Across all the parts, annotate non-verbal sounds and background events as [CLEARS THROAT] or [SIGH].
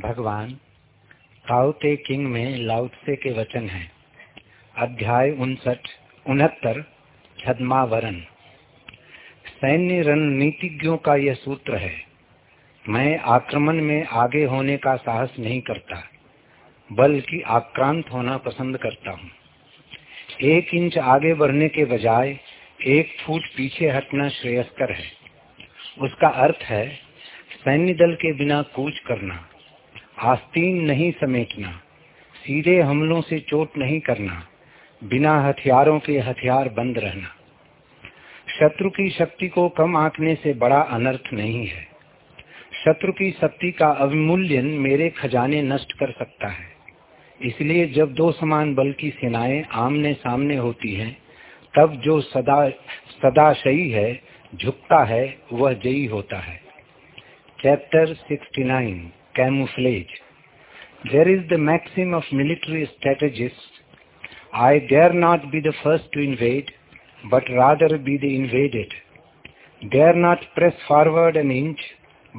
भगवान ताओते किंग में लाउत्से के वचन हैं। अध्याय उनसठ, उनहत्तर, छदमावरण। सैन्य रणनीतिज्ञों का यह सूत्र है, मैं आक्रमण में आगे होने का साहस नहीं करता, बल्कि आक्रांत होना पसंद करता हूँ। एक इंच आगे बढ़ने के बजाय एक फुट पीछे हटना श्रेयस्कर है। उसका अर्थ है, सैन्य दल के बिना कूच करना। आस्तीन नहीं समेटना सीधे हमलों से चोट नहीं करना बिना हथियारों के हथियार बंद रहना। शत्रु की शक्ति को कम आंकने से बड़ा अनर्थ नहीं है। शत्रु की शक्ति का अवमूल्यन मेरे खजाने नष्ट कर सकता है। इसलिए जब दो समान बल की सेनाएँ आमने सामने होती हैं, तब जो सदा सदाशयी है झुकता है वह जयी होता है। Chapter 69 camouflage. There is the maxim of military strategists, I dare not be the first to invade, but rather be the invaded. Dare not press forward an inch,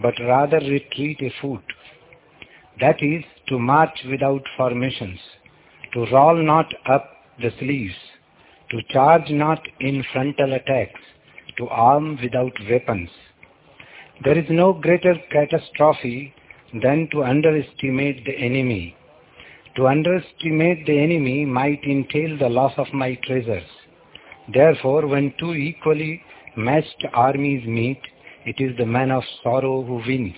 but rather retreat a foot. That is, to march without formations, to roll not up the sleeves, to charge not in frontal attacks, to arm without weapons. There is no greater catastrophe than to underestimate the enemy. To underestimate the enemy might entail the loss of my treasures. Therefore, when two equally matched armies meet, it is the man of sorrow who wins.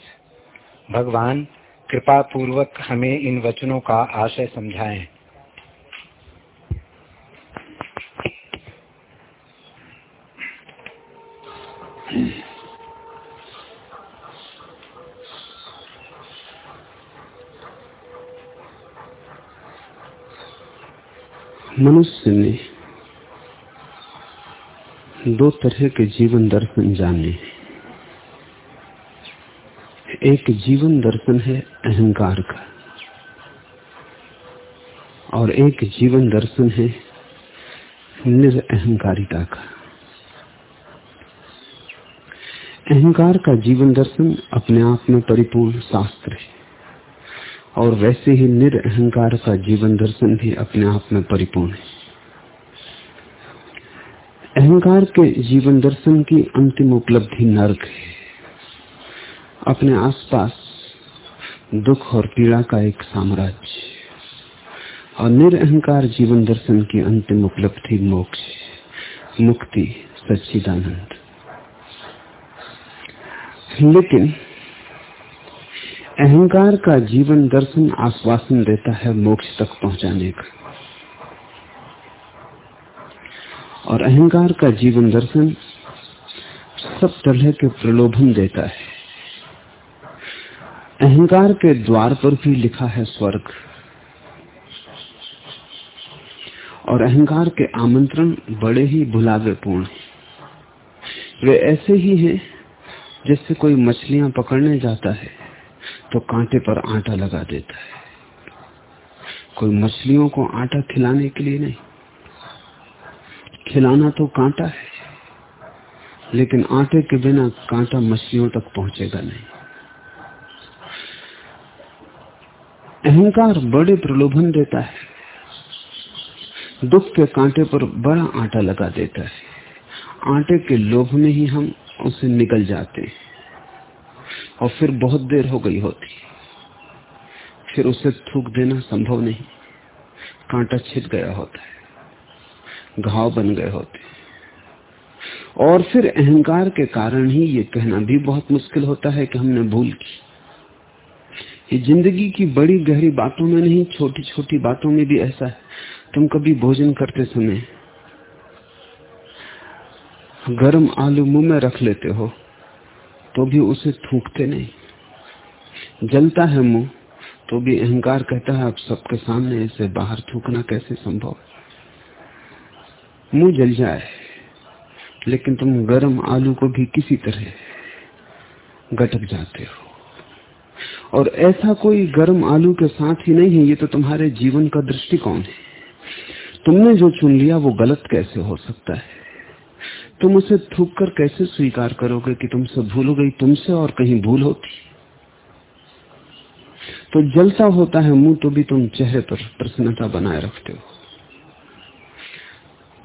भगवान कृपा पूर्वक हमें इन वचनों का आशय समझाएं मनुष्य ने दो तरह के जीवन दर्शन जाने एक जीवन दर्शन है अहंकार का, और एक जीवन दर्शन है निरअहकारिता का। अहंकार का जीवन दर्शन अपने आप में परिपूर्ण शास्त्र है। और वैसे ही निरअहकार का जीवन दर्शन भी अपने आप में परिपूर्ण है। अहंकार के जीवन दर्शन की अंतिम उपलब्धि नर्क है। अपने आसपास दुख और पीड़ा का एक साम्राज्य और निरअहकार जीवन दर्शन की अंतिम उपलब्धि मोक्ष मुक्ति सच्चिदानंद। लेकिन अहंकार का जीवन दर्शन आश्वासन देता है मोक्ष तक पहुँचाने का। और अहंकार का जीवन दर्शन सब तरह के प्रलोभन देता है। अहंकार के द्वार पर भी लिखा है स्वर्ग। और अहंकार के आमंत्रण बड़े ही भुलावेपूर्ण है। वे ऐसे ही हैं जैसे कोई मछलियाँ पकड़ने जाता है। तो कांटे पर आटा लगा देता है। कोई मछलियों को आटा खिलाने के लिए नहीं। खिलाना तो कांटा है, लेकिन आटे के बिना कांटा मछलियों तक पहुंचेगा नहीं। अहंकार बड़े प्रलोभन देता है। दुख के कांटे पर बड़ा आटा लगा देता है। आटे के लोभ में ही हम उसे निकल जाते हैं। और फिर बहुत देर हो गई होती। फिर उसे थूक देना संभव नहीं। कांटा छिट गया होता है। घाव बन गए होते। और फिर अहंकार के कारण ही ये कहना भी बहुत मुश्किल होता है कि हमने भूल की। ये ज़िंदगी की बड़ी गहरी बातों में नहीं छोटी छोटी बातों में भी ऐसा है। तुम कभी भोजन करते समय गर्म आलू मुँह में रख लेते हो। तो भी उसे थूकते नहीं। जलता है मुँह तो भी अहंकार कहता है अब सबके सामने इसे बाहर थूकना कैसे संभव है? मुँह जल जाए, लेकिन तुम गरम आलू को भी किसी तरह गटक जाते हो। और ऐसा कोई गर्म आलू के साथ ही नहीं है, ये तो तुम्हारे जीवन का दृष्टिकोण है। तुमने जो चुन लिया, वो गलत कैसे हो सकता है? तुम उसे थूक कर कैसे स्वीकार करोगे कि तुमसे भूल गई? तुमसे और कहीं भूल होती। तो जलता होता है मुँह तो भी तुम चेहरे पर प्रसन्नता बनाए रखते हो।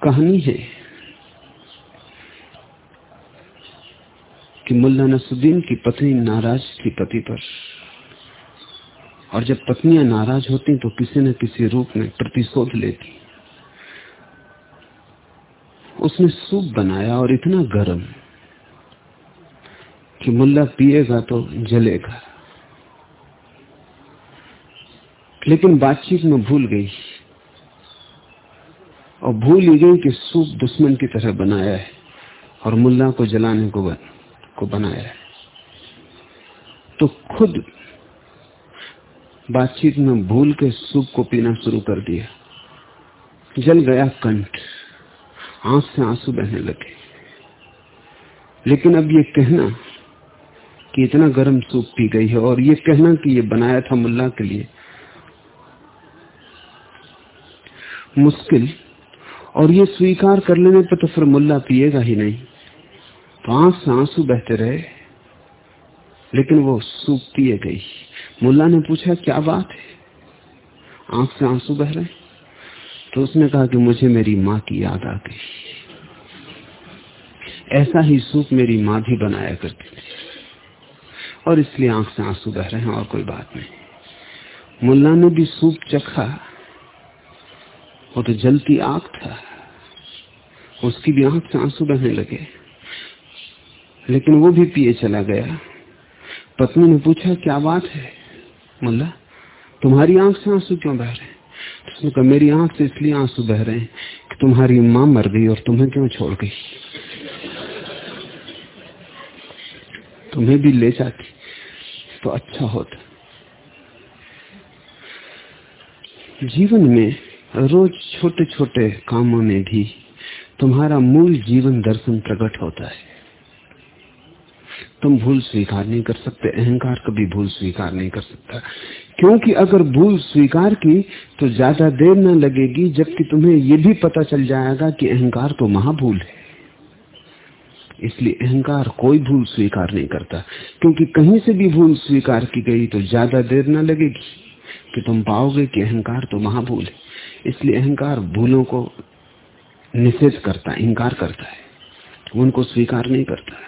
कहानी है कि मुल्ला नसुद्दीन की पत्नी नाराज़ थी पति पर। और जब पत्नियाँ नाराज़ होती तो किसी न किसी रूप में प्रतिशोध लेती। उसने सूप बनाया और इतना गर्म कि मुल्ला पिएगा तो जलेगा। लेकिन बातचीत में भूल गई और भूल ही गई कि सूप दुश्मन की तरह बनाया है और मुल्ला को जलाने को, बन, को बनाया है। तो खुद बातचीत में भूल के सूप को पीना शुरू कर दिया। जल गया कंठ। आँख से आँसू बहने लगे। लेकिन अब ये कहना कि इतना गर्म सूप पी गई है और ये कहना कि ये बनाया था मुल्ला के लिए, मुश्किल। और ये स्वीकार कर लेने पर तो फिर मुल्ला पिएगा ही नहीं। तो आँख से आँसू बहते रहे, लेकिन वो सूप पिए गई। मुल्ला ने पूछा, क्या बात है? आँख से आँसू बह रहे तो उसने कहा कि मुझे मेरी माँ की याद आ गई। ऐसा ही सूप मेरी माँ भी बनाया करती थी। और इसलिए आँख से आँसू बह रहे हैं, और कोई बात नहीं। मुल्ला ने भी सूप चखा वो तो जलती आँख था। उसकी भी आँख से आँसू बहने लगे। लेकिन वो भी पिए चला गया। पत्नी ने पूछा, क्या बात है? मुल्ला, तुम्हारी आँख से आँसू क्यों बह रहे हैं? उसने कहा मेरी आँख से इसलिए आँसू बह रहे हैं कि तुम्हारी माँ मर गई और तुम्हें क्यों छोड़ गई? तुम्हें भी ले जाती तो अच्छा होता। जीवन में रोज छोटे छोटे कामों में भी तुम्हारा मूल जीवन दर्शन प्रकट होता है। तुम भूल स्वीकार नहीं कर सकते, अहंकार कभी भूल स्वीकार नहीं कर सकता। क्योंकि अगर भूल स्वीकार की तो ज़्यादा देर न लगेगी जबकि तुम्हें यह भी पता चल जाएगा कि अहंकार तो महाभूल है। इसलिए अहंकार कोई भूल स्वीकार नहीं करता। क्योंकि कहीं से भी भूल स्वीकार की गई तो ज़्यादा देर न लगेगी कि तुम पाओगे कि अहंकार तो महाभूल है। इसलिए अहंकार भूलों को निषेध करता है करता है। उनको स्वीकार नहीं करता है।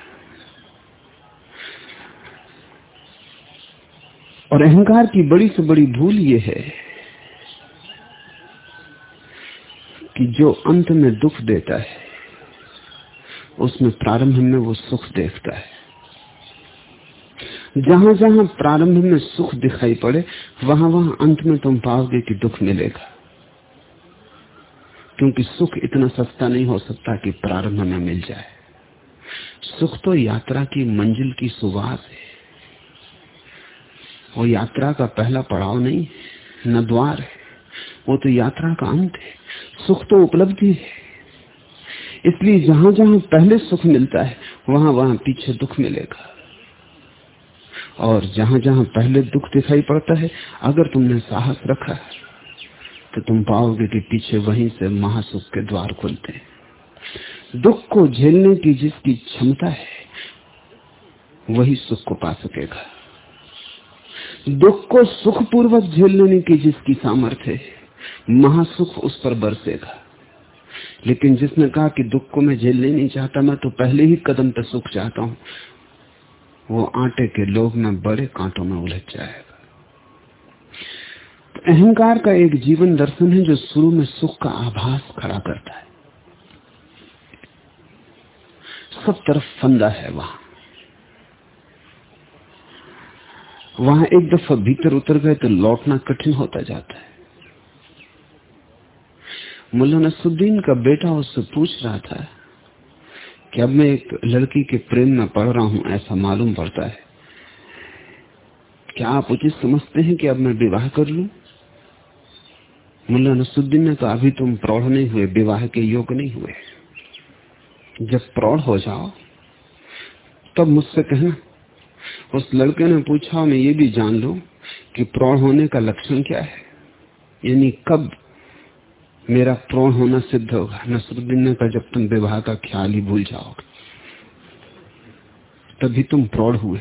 और अहंकार की बड़ी से बड़ी भूल यह है कि जो अंत में दुख देता है, उसमें प्रारंभ में वो सुख देखता है। जहाँ जहाँ प्रारंभ में सुख दिखाई पड़े, वहाँ वहाँ अंत में तुम पाओगे कि दुख मिलेगा। क्योंकि सुख इतना सस्ता नहीं हो सकता कि प्रारंभ में मिल जाए। सुख तो यात्रा की मंजिल की सुवास है। वो यात्रा का पहला पड़ाव नहीं न द्वार है, वो तो यात्रा का अंत है, सुख तो उपलब्धि है। इसलिए जहाँ जहाँ पहले सुख मिलता है, वहाँ वहाँ पीछे दुख मिलेगा। और जहाँ जहाँ पहले दुख दिखाई पड़ता है, अगर तुमने साहस रखा है तो तुम पाओगे कि पीछे वहीं से महासुख के द्वार खुलते हैं। दुख को झेलने की जिसकी क्षमता है, वही सुख को पा सकेगा। दुख को सुख पूर्वक झेल लेने की जिसकी सामर्थ्य है, महासुख उस पर बरसेगा। लेकिन जिसने कहा कि दुख को मैं झेलने नहीं चाहता, मैं तो पहले ही कदम पे सुख चाहता हूँ, वो आटे के लोग में बड़े कांटों में उलझ जाएगा। तो अहंकार का एक जीवन दर्शन है जो शुरू में सुख का आभास खड़ा करता है। सब तरफ़ फंदा है वहाँ। वहाँ एक दफ़ा भीतर उतर गए तो लौटना कठिन होता जाता है। मुल्ला नसुद्दीन का बेटा उससे पूछ रहा था कि अब मैं एक लड़की के प्रेम में पड़ रहा हूँ, ऐसा मालूम पड़ता है। क्या आप उचित समझते हैं कि अब मैं विवाह कर लू? मुल्ला नसुद्दीन ने कहा, अभी तुम प्रौढ़ नहीं हुए, विवाह के योग नहीं हुए। जब प्रौढ़ हो जाओ, तब मुझसे कहना। उस लड़के ने पूछा मैं ये भी जान लू कि प्रौढ़ होने का लक्षण क्या है। यानी कब मेरा प्रौढ़ होना सिद्ध होगा। नसरुद्दीन ने कहा, जब तुम विवाह का ख्याल ही भूल जाओगे, तभी तुम प्रौढ़ हुए।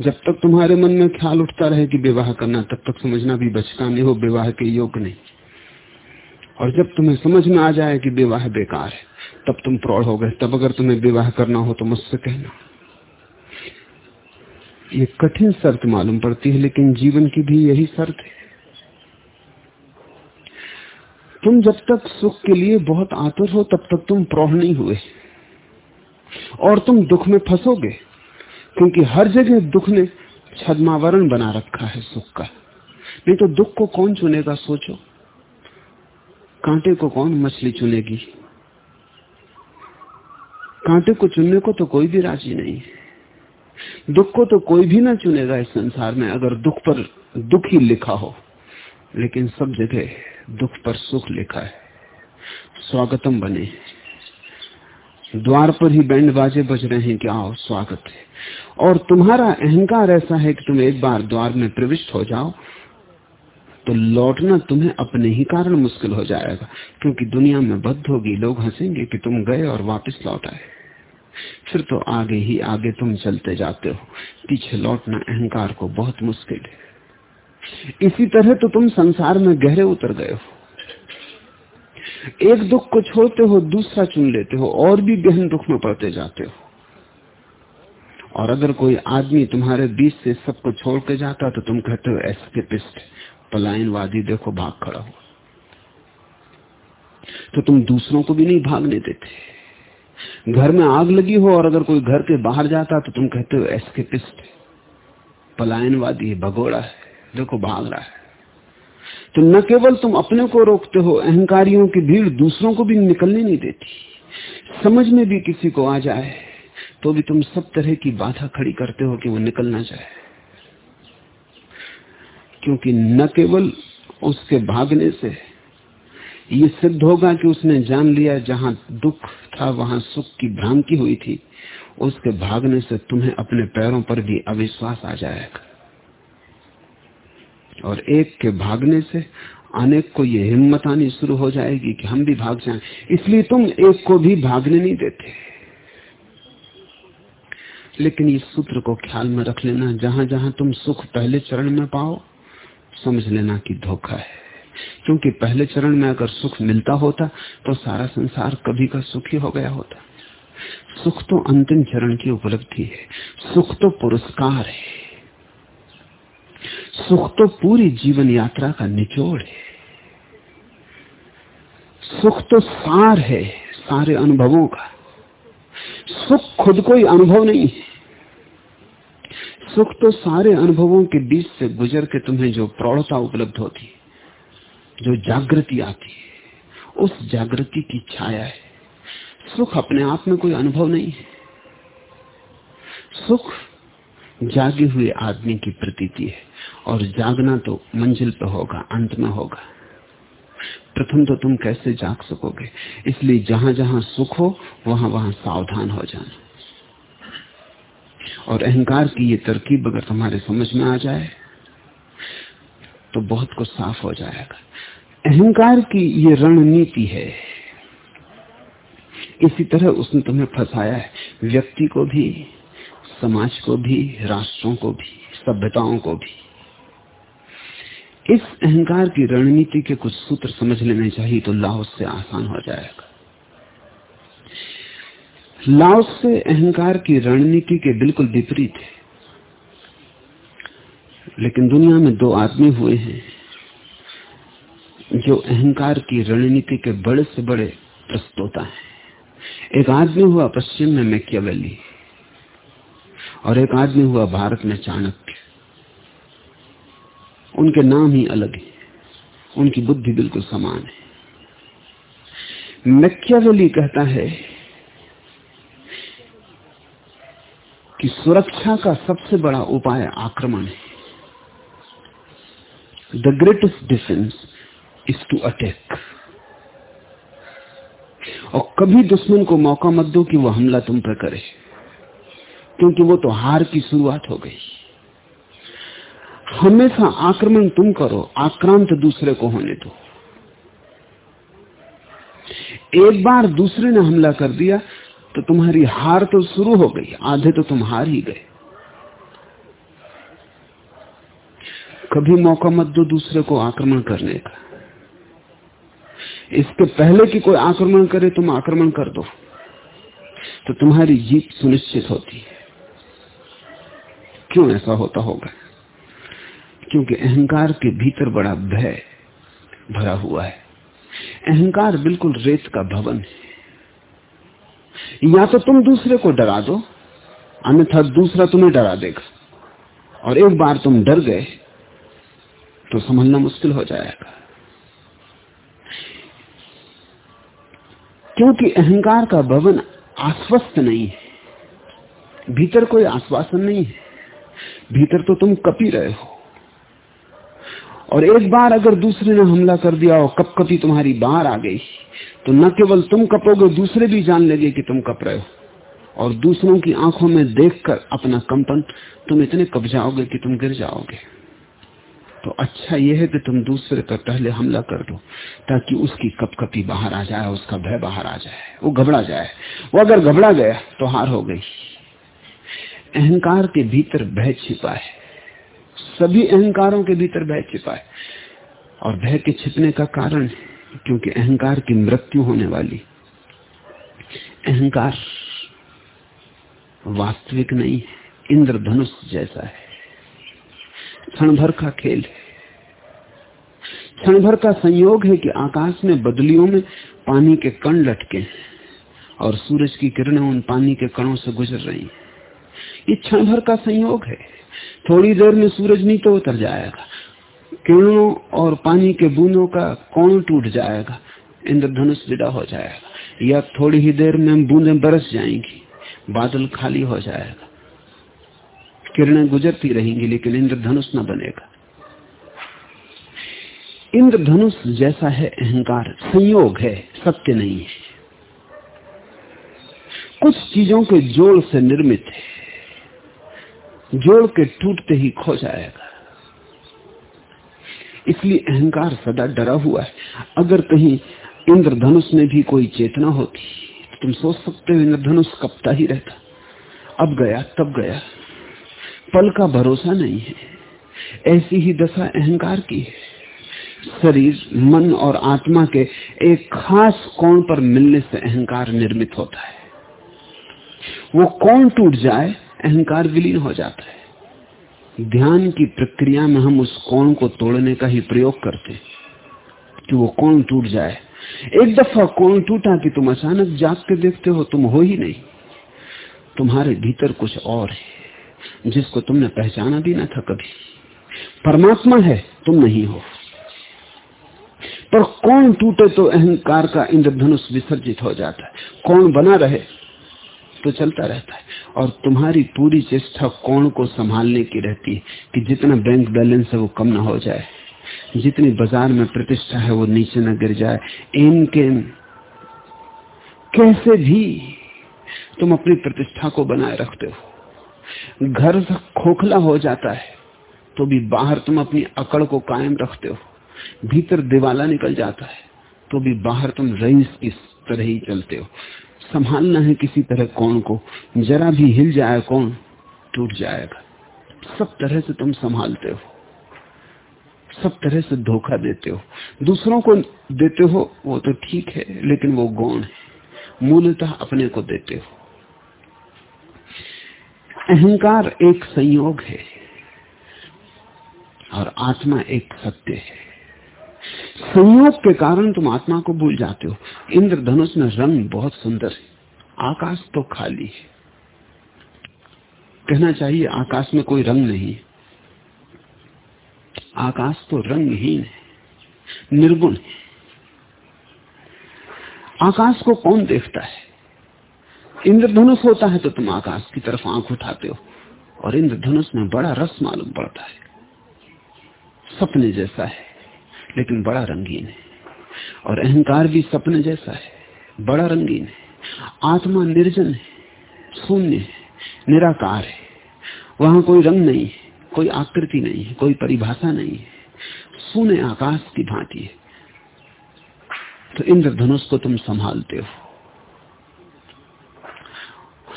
जब तक तुम्हारे मन में ख्याल उठता रहे कि विवाह करना, तब तक समझना भी बचका नहीं हो विवाह के योग नहीं। और जब तुम्हें समझ में आ जाए कि विवाह बेकार है, तब तुम प्रौढ़ हो गए। तब अगर तुम्हें विवाह करना हो तो मुझसे कहना। ये कठिन शर्त मालूम पड़ती है, लेकिन जीवन की भी यही शर्त है। तुम जब तक सुख के लिए बहुत आतुर हो, तब तक तुम नहीं हुए। और तुम दुख में फंसोगे, क्योंकि हर जगह दुख ने छदमावरण बना रखा है सुख का। नहीं तो दुख को कौन चुनेगा, सोचो। कांटे को कौन मछली चुनेगी? कांटे को चुनने को तो कोई भी राज़ी नहीं है। दुख को तो कोई भी ना चुनेगा इस संसार में, अगर दुख पर दुख ही लिखा हो। लेकिन सब जगह दुख पर सुख लिखा है। स्वागतम बने। द्वार पर ही बैंड बाजे बज रहे हैं कि आओ, स्वागत है। और तुम्हारा अहंकार ऐसा है कि तुम एक बार द्वार में प्रविष्ट हो जाओ तो लौटना तुम्हें अपने ही कारण मुश्किल हो जाएगा, क्योंकि दुनिया में बद्ध होगी, लोग हंसेंगे कि तुम गए और वापस लौट आए। फिर तो आगे ही आगे तुम चलते जाते हो। पीछे लौटना अहंकार को बहुत मुश्किल है। इसी तरह तो तुम संसार में गहरे उतर गए हो। एक दुख को छोड़ते हो, दूसरा चुन लेते हो, और भी गहन दुख में पड़ते जाते हो। और अगर कोई आदमी तुम्हारे बीच से सबको छोड़ के जाता तो तुम कहते हो एस्केपिस्ट पलायनवादी देखो, भाग खड़ा हो। तो तुम दूसरों को भी नहीं भागने देते। घर में आग लगी हो और अगर कोई घर के बाहर जाता तो तुम कहते हो एस्केपिस्ट पलायनवादी है भगोड़ा है, देखो भाग रहा है। तो न केवल तुम अपने को रोकते हो, अहंकारियों की भीड़ दूसरों को भी निकलने नहीं देती। समझ में भी किसी को आ जाए तो भी तुम सब तरह की बाधा खड़ी करते हो कि वो निकलना चाहे क्योंकि न केवल उसके भागने से ये सिद्ध होगा कि उसने जान लिया जहाँ दुख था, वहाँ सुख की भ्रांति हुई थी। उसके भागने से तुम्हें अपने पैरों पर भी अविश्वास आ जाएगा। और एक के भागने से अनेक को ये हिम्मत आनी शुरू हो जाएगी कि हम भी भाग जाएँ। इसलिए तुम एक को भी भागने नहीं देते। लेकिन इस सूत्र को ख्याल में रख लेना जहाँ जहाँ तुम सुख पहले चरण में पाओ, समझ लेना कि धोखा है। क्योंकि पहले चरण में अगर सुख मिलता होता तो सारा संसार कभी का सुखी हो गया होता। सुख तो अंतिम चरण की उपलब्धि है। सुख तो पुरस्कार है। सुख तो पूरी जीवन यात्रा का निचोड़ है। सुख तो सार है, सारे अनुभवों का। सुख खुद कोई अनुभव नहीं है। सुख तो सारे अनुभवों के बीच से गुजर के तुम्हें जो प्रौढ़ता उपलब्ध होती है। जो जागृति आती है, उस जागृति की छाया है। सुख अपने आप में कोई अनुभव नहीं है। सुख जागे हुए आदमी की प्रतीति है, और जागना तो मंजिल पे होगा, अंत में होगा। प्रथम तो तुम कैसे जाग सकोगे? इसलिए जहाँ जहाँ सुख हो, वहाँ वहाँ सावधान हो जाना। और अहंकार की ये तरकीब अगर तुम्हारे समझ में आ जाए तो बहुत कुछ साफ़ हो जाएगा। अहंकार की ये रणनीति है। इसी तरह उसने तुम्हें फंसाया है। व्यक्ति को भी, समाज को भी, राष्ट्रों को भी, सभ्यताओं को भी। इस अहंकार की रणनीति के कुछ सूत्र समझ लेने चाहिए तो लाहौस से आसान हो जाएगा। लाओस से अहंकार की रणनीति के बिल्कुल विपरीत है। लेकिन दुनिया में दो आदमी हुए हैं। जो अहंकार की रणनीति के बड़े से बड़े प्रस्तोता है। एक आदमी हुआ पश्चिम में मैकियावेली और एक आदमी हुआ भारत में चाणक्य। उनके नाम ही अलग है। उनकी बुद्धि बिल्कुल समान है। मैकियावेली कहता है कि सुरक्षा का सबसे बड़ा उपाय आक्रमण है। The greatest defence is to attack और कभी दुश्मन को मौका मत दो कि वो हमला तुम पर करे। क्योंकि वो तो हार की शुरुआत हो गई। हमेशा आक्रमण तुम करो, आक्रांत दूसरे को होने दो। एक बार दूसरे ने हमला कर दिया तो तुम्हारी हार तो शुरू हो गई, आधे तो तुम हार ही गए। कभी मौका मत दो दूसरे को आक्रमण करने का। इसके पहले कि कोई आक्रमण करे, तुम आक्रमण कर दो। तो तुम्हारी जीत सुनिश्चित होती है। क्यों ऐसा होता होगा? क्योंकि अहंकार के भीतर बड़ा भय भरा हुआ है। अहंकार बिल्कुल रेत का भवन है। या तो तुम दूसरे को डरा दो, अन्यथा दूसरा तुम्हें डरा देगा। और एक बार तुम डर गए तो समझना मुश्किल हो जाएगा। क्योंकि अहंकार का भवन आश्वस्त नहीं है। भीतर कोई आश्वासन नहीं है। भीतर तो तुम कपी रहे हो। और एक बार अगर दूसरे ने हमला कर दिया और कप कपी तुम्हारी बाहर आ गई तो न केवल तुम कपोगे, दूसरे भी जान लगे कि तुम कप रहे हो। और दूसरों की आँखों में देखकर अपना कंपन तुम इतने कब जाओगे कि तुम गिर जाओगे। तो अच्छा यह है कि तुम दूसरे पर पहले हमला कर दो, ताकि उसकी कपकपी बाहर आ जाए, उसका भय बाहर आ जाए, वो घबरा जाए। वो अगर घबरा गया तो हार हो गई। अहंकार के भीतर भय छिपा है। सभी अहंकारों के भीतर भय छिपा है। और भय के छिपने का कारण क्योंकि अहंकार की मृत्यु होने वाली। अहंकार वास्तविक नहीं है, इंद्रधनुष जैसा है। क्षण भर का खेल है। क्षण भर का संयोग है कि आकाश में बदलियों में पानी के कण लटके और सूरज की किरणें उन पानी के कणों से गुजर रही हैं। ये क्षण भर का संयोग है। थोड़ी देर में सूरज नहीं तो उतर जाएगा। किरणों और पानी के बूंदों का कौन टूट जाएगा। इंद्रधनुष विदा हो जाएगा। या थोड़ी ही देर में बूंदें बरस जाएँगी। बादल खाली हो जाएगा। किरणें गुजरती रहेंगी, लेकिन इंद्रधनुष न बनेगा। इंद्रधनुष जैसा है अहंकार, संयोग है, सत्य नहीं है। कुछ चीज़ों के जोड़ से निर्मित है। जोड़ के टूटते ही खो जाएगा। इसलिए अहंकार सदा डरा हुआ है। अगर कहीं इंद्रधनुष में भी कोई चेतना होती तो तुम सोच सकते हो, इंद्रधनुष कपता ही रहता। अब गया, तब गया। पल का भरोसा नहीं है। ऐसी ही दशा अहंकार की है। शरीर, मन और आत्मा के एक खास कोण पर मिलने से अहंकार निर्मित होता है। वो कौन टूट जाए, अहंकार विलीन हो जाता है। ध्यान की प्रक्रिया में हम उस कोण को तोड़ने का ही प्रयोग करते हैं कि वो कौन टूट जाए। एक दफ़ा कौन टूटा कि तुम अचानक जाग के देखते हो, तुम हो ही नहीं। तुम्हारे भीतर कुछ और है। जिसको तुमने पहचाना भी ना था कभी। परमात्मा है, तुम नहीं हो। पर कौन टूटे तो अहंकार का इंद्रधनुष विसर्जित हो जाता है? कौन बना रहे तो चलता रहता है। और तुम्हारी पूरी चेष्टा कौन को संभालने की रहती है कि जितना बैंक बैलेंस है वो कम ना हो जाए? जितनी बाज़ार में प्रतिष्ठा है वो नीचे न गिर जाए। इनके कैसे भी तुम अपनी प्रतिष्ठा को बनाए रखते हो। घर खोखला हो जाता है तो भी बाहर तुम अपनी अकड़ को कायम रखते हो, भीतर दिवाला निकल जाता है तो भी बाहर तुम रईस की तरह ही चलते हो। संभालना है किसी तरह कौन को, जरा भी हिल जाए कौन, टूट जाएगा। सब तरह से तुम संभालते हो, सब तरह से धोखा देते हो। दूसरों को देते हो, वो तो ठीक है, लेकिन वो गौण है। मूलतः अपने को देते हो। अहंकार एक संयोग है और आत्मा एक सत्य है। संयोग के कारण तुम आत्मा को भूल जाते हो। इंद्रधनुष में रंग बहुत सुंदर है। आकाश तो खाली है। कहना चाहिए, आकाश में कोई रंग नहीं है। आकाश तो रंगहीन है, निर्गुण है। आकाश को कौन देखता है? इंद्रधनुष होता है तो तुम आकाश की तरफ़ आँख उठाते हो। और इंद्रधनुष में बड़ा रस मालूम पड़ता है। सपने जैसा है, लेकिन बड़ा रंगीन है। और अहंकार भी सपने जैसा है, बड़ा रंगीन है। आत्मा निर्जन है, शून्य है, निराकार है। वहाँ कोई रंग नहीं है, कोई आकृति नहीं है, कोई परिभाषा नहीं है। शून्य आकाश की भांति है। तो इंद्रधनुष को तुम संभालते हो।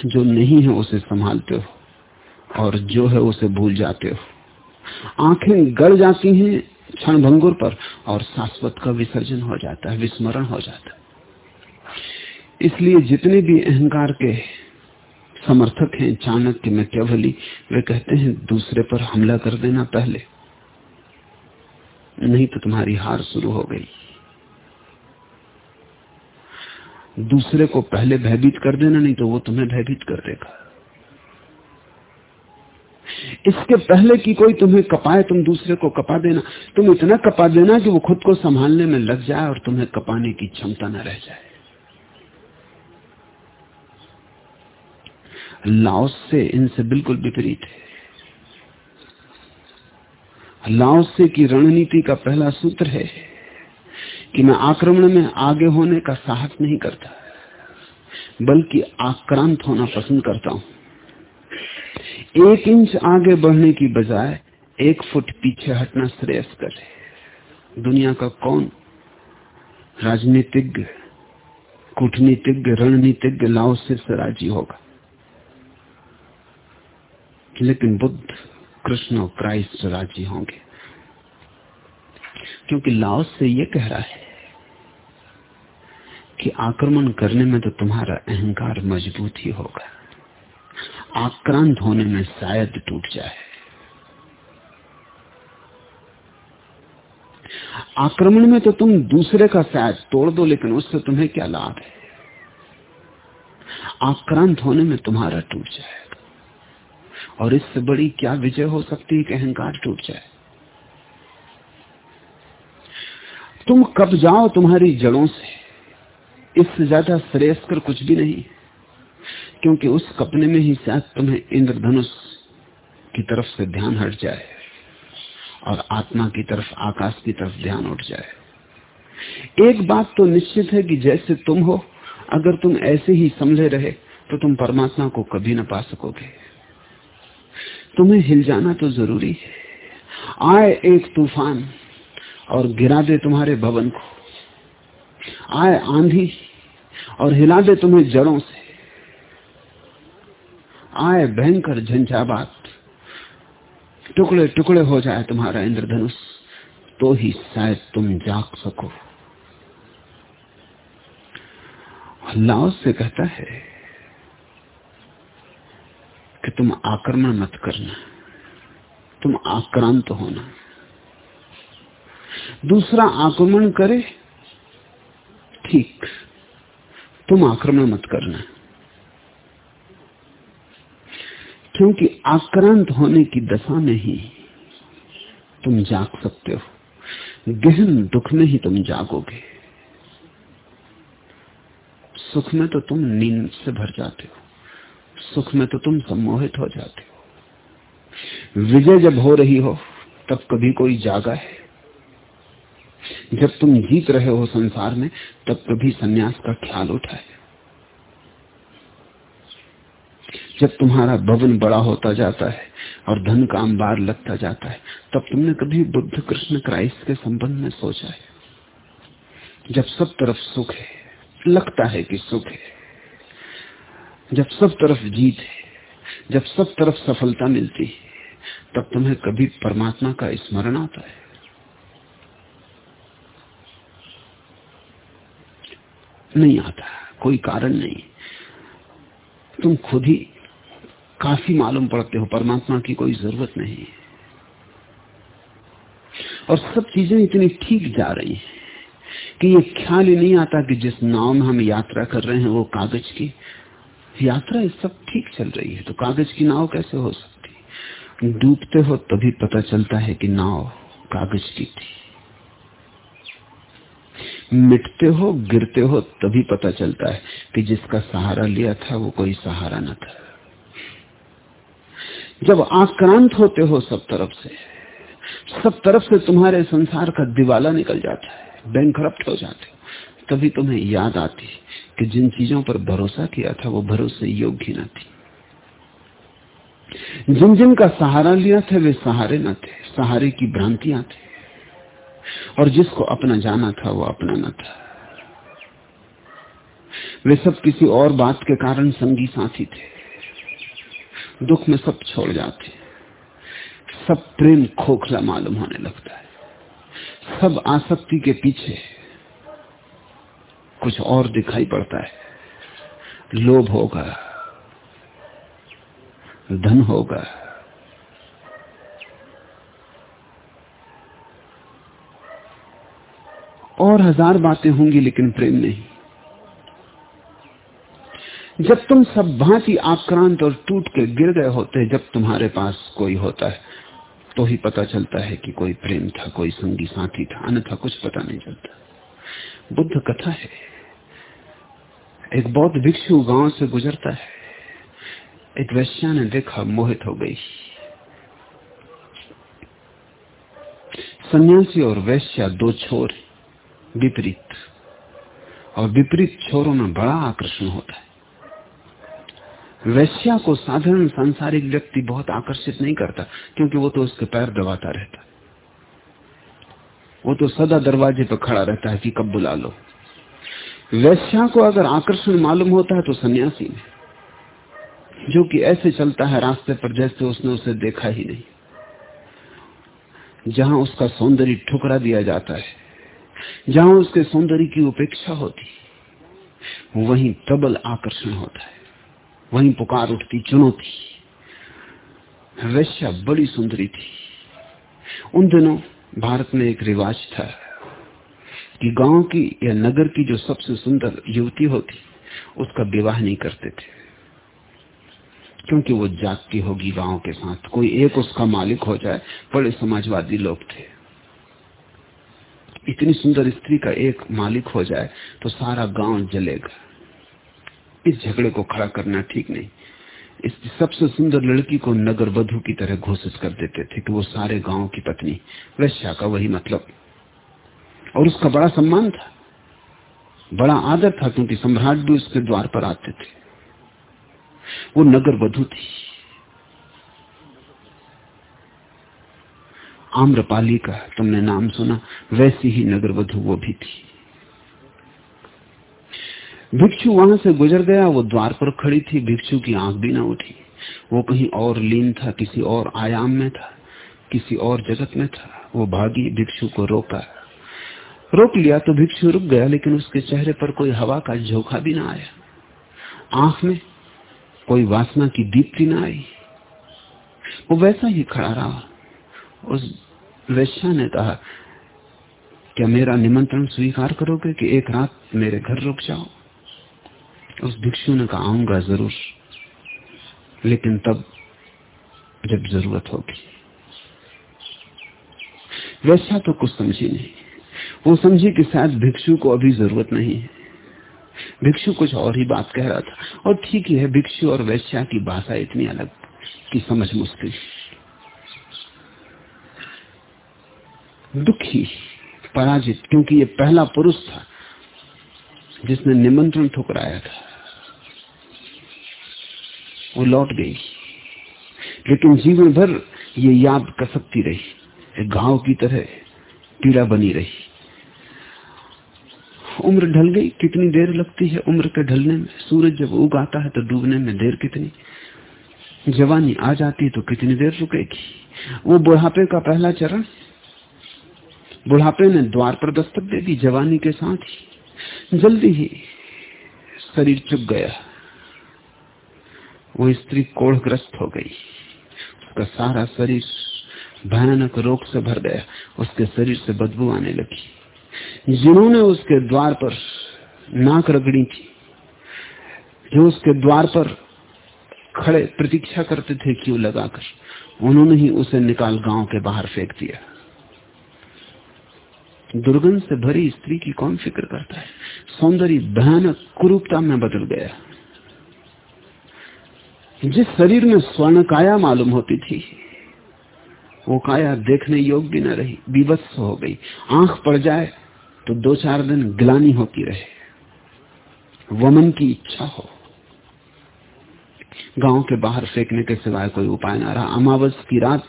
जो नहीं है उसे संभालते हो और जो है उसे भूल जाते हो। आँखें गड़ जाती हैं क्षण भंगुर पर और शाश्वत का विसर्जन हो जाता है, विस्मरण हो जाता है। इसलिए जितने भी अहंकार के समर्थक हैं, चाणक्य में केवली वे कहते हैं, दूसरे पर हमला कर देना पहले, नहीं तो तुम्हारी हार शुरू हो गई। दूसरे को पहले भयभीत कर देना, नहीं तो वो तुम्हें भयभीत कर देगा। इसके पहले कि कोई तुम्हें कपाए, तुम दूसरे को कपा देना। तुम इतना कपा देना कि वो खुद को संभालने में लग जाए और तुम्हें कपाने की क्षमता न रह जाए। लाओस से इनसे बिल्कुल विपरीत है। लाओस से की रणनीति का पहला सूत्र है। कि मैं आक्रमण में आगे होने का साहस नहीं करता, बल्कि आक्रांत होना पसंद करता हूँ। एक इंच आगे बढ़ने की बजाय एक फुट पीछे हटना श्रेयस्कर है। दुनिया का कौन? राजनीतिज्ञ, कूटनीतिज्ञ, रणनीतिज्ञ लाओ से राज़ी होगा। लेकिन बुद्ध, कृष्ण और क्राइस्ट राज़ी होंगे। क्योंकि लाओस से यह कह रहा है कि आक्रमण करने में तो तुम्हारा अहंकार मज़बूत ही होगा। आक्रांत होने में शायद टूट जाए। आक्रमण में तो तुम दूसरे का शायद तोड़ दो, लेकिन उससे तुम्हें क्या लाभ है? आक्रांत होने में तुम्हारा टूट जाएगा। और इससे बड़ी क्या विजय हो सकती है कि अहंकार टूट जाए? तुम कब जाओ तुम्हारी जड़ों से? इससे ज़्यादा श्रेयस्कर कुछ भी नहीं, क्योंकि उस कपने में ही शायद तुम्हें इंद्रधनुष की तरफ़ से ध्यान हट जाए और आत्मा की तरफ़, आकाश की तरफ़ ध्यान उठ जाए। एक बात तो निश्चित है कि जैसे तुम हो, अगर तुम ऐसे ही समझे रहे तो तुम परमात्मा को कभी ना पा सकोगे। तुम्हें हिल जाना तो ज़रूरी है। आए एक तूफ़ान और गिरा दे तुम्हारे भवन को। आए आंधी और हिला दे तुम्हें जड़ों से। आए भयंकर झंझाबात टुकड़े टुकड़े हो जाए तुम्हारा इंद्रधनुष तो ही शायद तुम जाग सको। अल्लाह से कहता है कि तुम आक्रमण मत करना, तुम आक्रांत तो होना। दूसरा आक्रमण करे, ठीक। तुम आक्रमण मत करना। क्योंकि आक्रांत होने की दशा में ही तुम जाग सकते हो। गहन दुख में ही तुम जागोगे। सुख में तो तुम नींद से भर जाते हो। सुख में तो तुम सम्मोहित हो जाते हो। विजय जब हो रही हो, तब कभी कोई जागा है। जब तुम जीत रहे हो संसार में, तब कभी सन्यास का ख्याल उठा है जब तुम्हारा भवन बड़ा होता जाता है और धन का अंबार लगता जाता है, तब तुमने कभी बुद्ध कृष्ण क्राइस्ट के संबंध में सोचा है? जब सब तरफ़ सुख है, लगता है कि सुख है। जब सब तरफ़ जीत है, जब सब तरफ़ सफलता मिलती है, तब तुम्हें कभी परमात्मा का स्मरण आता है। नहीं आता, कोई कारण नहीं। तुम खुद ही काफ़ी मालूम पड़ते हो, परमात्मा की कोई ज़रूरत नहीं। और सब चीज़ें इतनी ठीक जा रही हैं कि ये ख्याल ही नहीं आता कि जिस नाव में हम यात्रा कर रहे हैं, वो कागज़ की। यात्रा सब ठीक चल रही है तो कागज़ की नाव कैसे हो सकती? डूबते हो तभी पता चलता है कि नाव कागज़ की थी। मिटते हो, गिरते हो, तभी पता चलता है कि जिसका सहारा लिया था, वो कोई सहारा न था। जब आक्रांत होते हो सब तरफ़ से, सब तरफ़ से तुम्हारे संसार का दिवाला निकल जाता है बैंक हो जाते हो, तभी तुम्हें याद आती कि जिन चीज़ों पर भरोसा किया था, वो भरोसे योग्य न थी। जिन जिन का सहारा लिया था, वे सहारे न थे, सहारे की भ्रांतियाँ थे। और जिसको अपना जाना था, वो अपना न था। वे सब किसी और बात के कारण संगी साथी थे। दुख में सब छोड़ जाते सब प्रेम खोखला मालूम होने लगता है। सब आसक्ति के पीछे कुछ और दिखाई पड़ता है। लोभ होगा, धन होगा और हज़ार बातें होंगी, लेकिन प्रेम नहीं। जब तुम सब भांति आक्रांत और टूट के गिर गए होते, जब तुम्हारे पास कोई होता है तो ही पता चलता है कि कोई प्रेम था, कोई संगी साथी था, अन्यथा कुछ पता नहीं चलता। बुद्ध कथा है। एक बौद्ध भिक्षु गाँव से गुजरता है। एक वैश्या ने देखा, मोहित हो गई। सन्यासी और वैश्या दो छोर विपरीत। और विपरीत छोरों में बड़ा आकर्षण होता है। वैश्या को साधारण सांसारिक व्यक्ति बहुत आकर्षित नहीं करता, क्योंकि वो तो उसके पैर दबाता रहता है। वो तो सदा दरवाजे पर खड़ा रहता है कि कब बुला लो। वैश्या को अगर आकर्षण मालूम होता है तो सन्यासी में जो कि ऐसे चलता है रास्ते पर जैसे उसने उसे देखा ही नहीं। जहाँ उसका सौंदर्य ठुकरा दिया जाता है जहाँ उसके सौंदर्य की उपेक्षा होती वहीं प्रबल आकर्षण होता है, वहीं पुकार उठती, चुनौती। वैश्या बड़ी सुंदरी थी। उन दिनों भारत में एक रिवाज था कि गाँव की या नगर की जो सबसे सुंदर युवती होती, उसका विवाह नहीं करते थे। क्योंकि वो जागती होगी गाँव के साथ। कोई एक उसका मालिक हो जाए, बड़े समाजवादी लोग थे। इतनी सुंदर स्त्री का एक मालिक हो जाए तो सारा गाँव जलेगा। इस झगड़े को खड़ा करना ठीक नहीं। इस सबसे सुंदर लड़की को नगर वधु की तरह घोषित कर देते थे कि वो सारे गाँव की पत्नी। वैश्या का वही मतलब। और उसका बड़ा सम्मान था। बड़ा आदर था क्योंकि सम्राट भी उसके द्वार पर आते थे। वो नगर वधु थी। आम्रपाली का तुमने नाम सुना, वैसी ही नगर वधु वो भी थी। भिक्षु वहाँ से गुजर गया, वो द्वार पर खड़ी थी, भिक्षु की आँख भी ना उठी। वो कहीं और लीन था, किसी और आयाम में था, किसी और जगत में था। वो भागी, भिक्षु को रोका। रोक लिया तो भिक्षु रुक गया, लेकिन उसके चेहरे पर कोई हवा का झोंका भी ना आया। आँख में कोई वासना की दीप्ति ना आई। वो वैसा ही खड़ा रहा। उस वैश्या ने कहा, क्या मेरा निमंत्रण स्वीकार करोगे कि एक रात मेरे घर रुक जाओ? उस भिक्षु ने कहा, आऊँगा ज़रूर, लेकिन तब जब ज़रूरत होगी। वैसा तो कुछ समझी नहीं। वो समझी कि शायद भिक्षु को अभी ज़रूरत नहीं है। भिक्षु कुछ और ही बात कह रहा था, और ठीक ही है, भिक्षु और वैश्या की भाषा इतनी अलग कि समझ मुश्किल। दुखी, पराजित, क्योंकि ये पहला पुरुष था जिसने निमंत्रण ठुकराया था। वो लौट गई। लेकिन जीवन भर ये याद कर सकती रही घाव की तरह पीड़ा बनी रही। उम्र ढल गई, कितनी देर लगती है उम्र के ढलने में? सूरज जब उग आता है तो डूबने में देर कितनी? जवानी आ जाती है तो कितनी देर रुकेगी? वो बुढ़ापे का पहला चरण बुढ़ापे ने द्वार पर दस्तक दे दी, जवानी के साथ ही। जल्दी ही शरीर चुप गया। वो स्त्री कोढ़ग्रस्त हो गई। उसका सारा शरीर भयानक रोग से भर गया। उसके शरीर से बदबू आने लगी। जिन्होंने उसके द्वार पर नाक रगड़ी थी, जो उसके द्वार पर खड़े प्रतीक्षा करते थे क्यों लगाकर, उन्होंने ही उसे निकाल गाँव के बाहर फेंक दिया। दुर्गंध से भरी स्त्री की कौन फ़िक्र करता है? सौंदर्य, भयानक कुरूपता में बदल गया। जिस शरीर में स्वर्ण काया मालूम होती थी, वो काया देखने योग्य न रही विवत्स हो गई। आँख पड़ जाए तो दो चार दिन गिलानी होती रहे। वमन की इच्छा हो। गाँव के बाहर फेंकने के सिवाय कोई उपाय ना रहा। अमावस की रात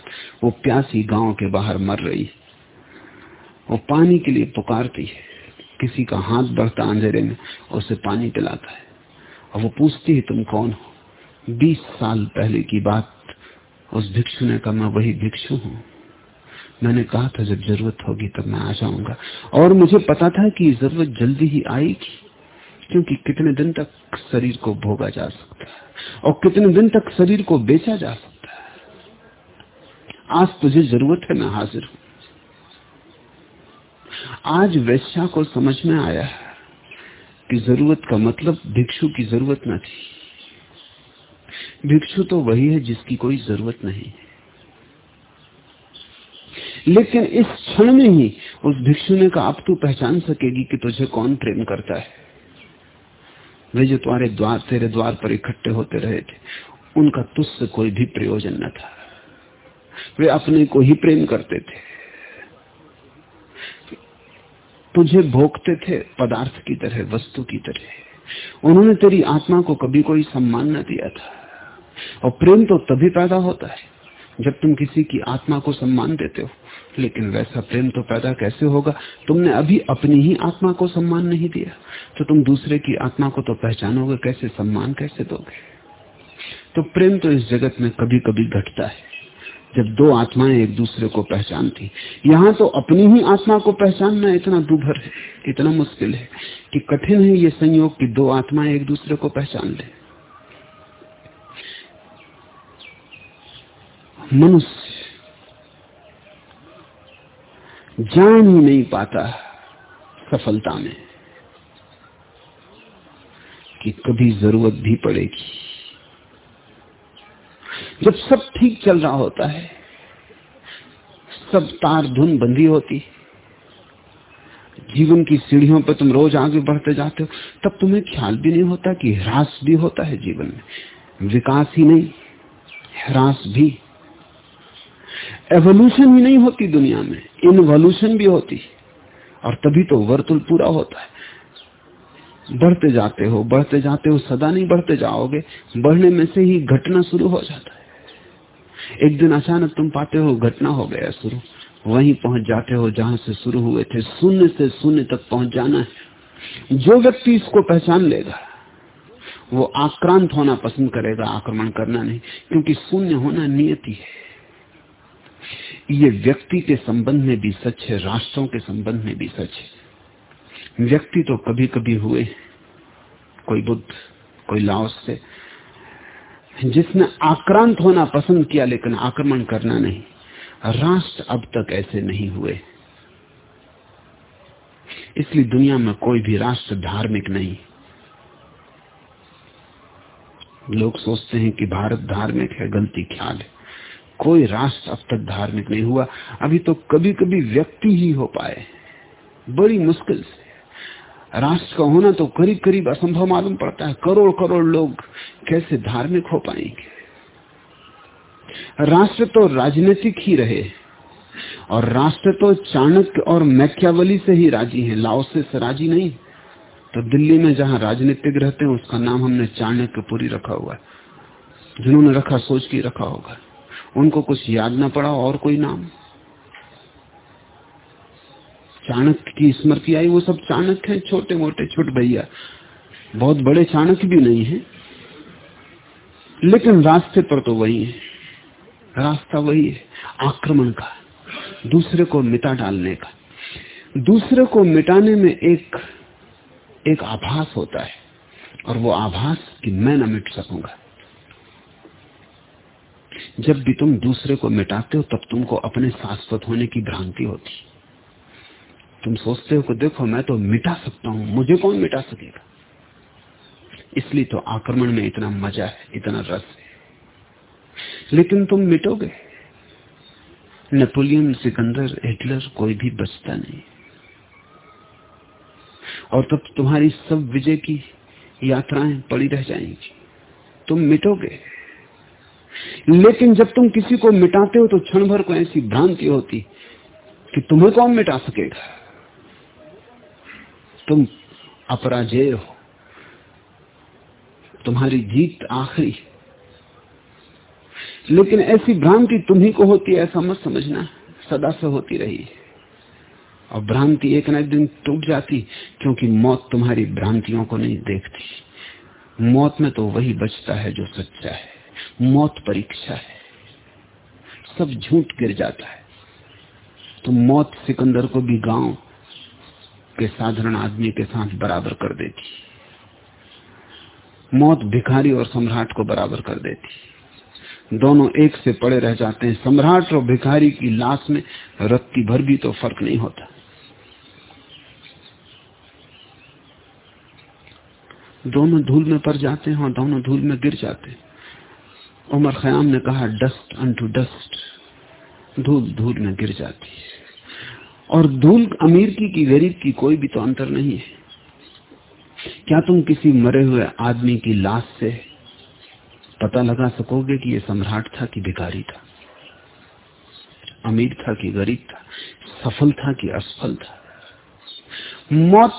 वो प्यासी गाँव के बाहर मर रही। वो पानी के लिए पुकारती है। किसी का हाथ बढ़ता अंधेरे में उसे पानी पिलाता है। और वो पूछती है, तुम कौन हो? बीस साल पहले की बात। उस भिक्षु ने कहा, मैं वही भिक्षु हूँ। मैंने कहा था, जब ज़रूरत होगी तब मैं आ जाऊँगा। और मुझे पता था कि ज़रूरत जल्दी ही आएगी, क्योंकि कितने दिन तक शरीर को भोगा जा सकता है और कितने दिन तक शरीर को बेचा जा सकता है। आज तुझे ज़रूरत है, मैं हाजिर हूँ। आज वैश्या को समझ में आया कि ज़रूरत का मतलब भिक्षु की ज़रूरत न थी। भिक्षु तो वही है जिसकी कोई ज़रूरत नहीं है। लेकिन इस क्षण में ही उस भिक्षु ने कहा, अब तू पहचान सकेगी कि तुझे कौन प्रेम करता है। वे जो तुम्हारे द्वार, तेरे द्वार पर इकट्ठे होते रहे थे, उनका तुझसे कोई भी प्रयोजन न था। वे अपने को ही प्रेम करते थे। तुझे भोगते थे पदार्थ की तरह, वस्तु की तरह। उन्होंने तेरी आत्मा को कभी कोई सम्मान न दिया था। और प्रेम तो तभी पैदा होता है जब तुम किसी की आत्मा को सम्मान देते हो। लेकिन वैसा प्रेम तो पैदा कैसे होगा? तुमने अभी अपनी ही आत्मा को सम्मान नहीं दिया। तो तुम दूसरे की आत्मा को तो पहचानोगे, कैसे सम्मान कैसे दोगे? तो प्रेम तो इस जगत में कभी कभी घटता है। जब दो आत्माएँ एक दूसरे को पहचानती। यहाँ तो अपनी ही आत्मा को पहचानना इतना दुभर है, इतना मुश्किल है कि कठिन है ये संयोग कि दो आत्माएँ एक दूसरे को पहचान ले। मनुष्य जान ही नहीं पाता सफलता में कि कभी ज़रूरत भी पड़ेगी। जब सब ठीक चल रहा होता है, सब तार धुन बंदी होती जीवन की सीढ़ियों पर तुम रोज आगे बढ़ते जाते हो, तब तुम्हें ख्याल भी नहीं होता कि ह्रास भी होता है जीवन में। विकास ही नहीं, ह्रास भी। एवोल्यूशन ही नहीं होती दुनिया में इनवोल्यूशन भी होती। और तभी तो वर्तुल पूरा होता है। बढ़ते जाते हो, बढ़ते जाते हो, सदा नहीं बढ़ते जाओगे, बढ़ने में से ही घटना शुरू हो जाता है। एक दिन अचानक तुम पाते हो घटना हो गया शुरू। वहीं पहुँच जाते हो जहाँ से शुरू हुए थे, शून्य से शून्य तक पहुँच जाना है। जो व्यक्ति इसको पहचान लेगा, वो आक्रांत होना पसंद करेगा, आक्रमण करना नहीं, क्योंकि शून्य होना नियति है। ये व्यक्ति के संबंध में भी सच है, राष्ट्रों के संबंध में भी सच है। व्यक्ति तो कभी कभी हुए, कोई बुद्ध, कोई लाओस से, जिसने आक्रांत होना पसंद किया लेकिन आक्रमण करना नहीं। राष्ट्र अब तक ऐसे नहीं हुए। इसलिए दुनिया में कोई भी राष्ट्र धार्मिक नहीं। लोग सोचते हैं कि भारत धार्मिक है, गलती ख्याल है। कोई राष्ट्र अब तक धार्मिक नहीं हुआ। अभी तो कभी कभी व्यक्ति ही हो पाए। बड़ी मुश्किल से। राष्ट्र का होना तो करीब करीब असंभव मालूम पड़ता है। करोड़ करोड़ लोग कैसे धार्मिक हो पाएँगे? राष्ट्र तो राजनीतिक ही रहे, और राष्ट्र तो चाणक्य और मैक्यावली से ही राज़ी है। लाओसे से राज़ी नहीं। तो दिल्ली में जहाँ राजनीतिक रहते हैं, उसका नाम हमने चाणक्यपुरी रखा हुआ है। जिन्होंने रखा, सोच के रखा होगा। उनको कुछ याद ना पड़ा और कोई नाम? चाणक्य की स्मृति आई, वो सब चाणक्य है छोटे मोटे छोट भैया। बहुत बड़े चाणक्य भी नहीं है, लेकिन रास्ते पर तो वही है। रास्ता वही है, आक्रमण का, दूसरे को मिटा डालने का। दूसरे को मिटाने में एक एक आभास होता है, और वो आभास कि मैं न मिट सकूँगा। जब भी तुम दूसरे को मिटाते हो, तब तुमको अपने शाश्वत होने की भ्रांति होती तुम सोचते हो कि देखो, मैं तो मिटा सकता हूँ। मुझे कौन मिटा सकेगा? इसलिए तो आक्रमण में इतना मज़ा है, इतना रस है। लेकिन तुम मिटोगे। नेपोलियन सिकंदर, हिटलर, कोई भी बचता नहीं। और तब तुम्हारी सब विजय की यात्राएँ पड़ी रह जाएँगी। तुम मिटोगे। लेकिन जब तुम किसी को मिटाते हो तो क्षण भर को ऐसी भ्रांति होती कि तुम्हें कौन मिटा सकेगा? तुम अपराजय हो। तुम्हारी जीत आखिरी। लेकिन ऐसी भ्रांति तुम्ही को होती है, ऐसा मत समझना। सदा से होती रही। और भ्रांति एक न एक दिन टूट जाती, क्योंकि मौत तुम्हारी भ्रांतियों को नहीं देखती। मौत में तो वही बचता है जो सच्चा है। मौत परीक्षा है। सब झूठ गिर जाता है। तो मौत सिकंदर को भी गाँव के साधारण आदमी के साथ बराबर कर देती। मौत भिखारी और सम्राट को बराबर कर देती। दोनों एक से पड़े रह जाते हैं। सम्राट और भिखारी की लाश में रत्ती भर भी तो फ़र्क नहीं होता। दोनों धूल में पड़ जाते हैं और दोनों धूल में गिर जाते हैं। उमर खयाम ने कहा डस्ट अन टू डस्ट धूल धूल में गिर जाती है। और धूल अमीर की की गरीब की कोई भी तो अंतर नहीं है। क्या तुम किसी मरे हुए आदमी की लाश से पता लगा सकोगे कि यह सम्राट था कि भिखारी था? अमीर था कि गरीब था? सफल था कि असफल था? मौत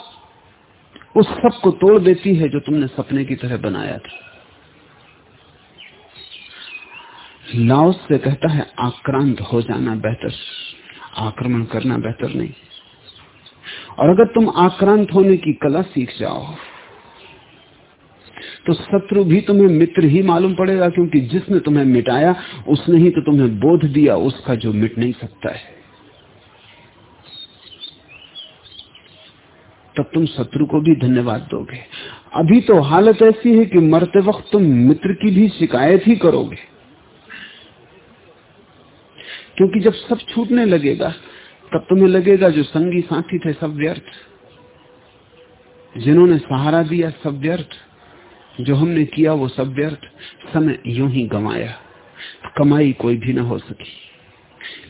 उस सबको तोड़ देती है जो तुमने सपने की तरह बनाया था। लाओस से कहता है, आक्रांत हो जाना बेहतर। आक्रमण करना बेहतर नहीं। और अगर तुम आक्रांत होने की कला सीख जाओ तो शत्रु भी तुम्हें मित्र ही मालूम पड़ेगा, क्योंकि जिसने तुम्हें मिटाया, उसने ही तो तुम्हें बोध दिया, उसका जो मिट नहीं सकता है। तब तुम शत्रु को भी धन्यवाद दोगे। अभी तो हालत ऐसी है कि मरते वक्त तुम मित्र की भी शिकायत ही करोगे। क्योंकि जब सब छूटने लगेगा, तब तुम्हें लगेगा जो संगी साथी थे सब व्यर्थ। जिन्होंने सहारा दिया सब व्यर्थ, जो हमने किया वो सब व्यर्थ। समय यूँ ही गंवाया, कमाई कोई भी ना हो सकी।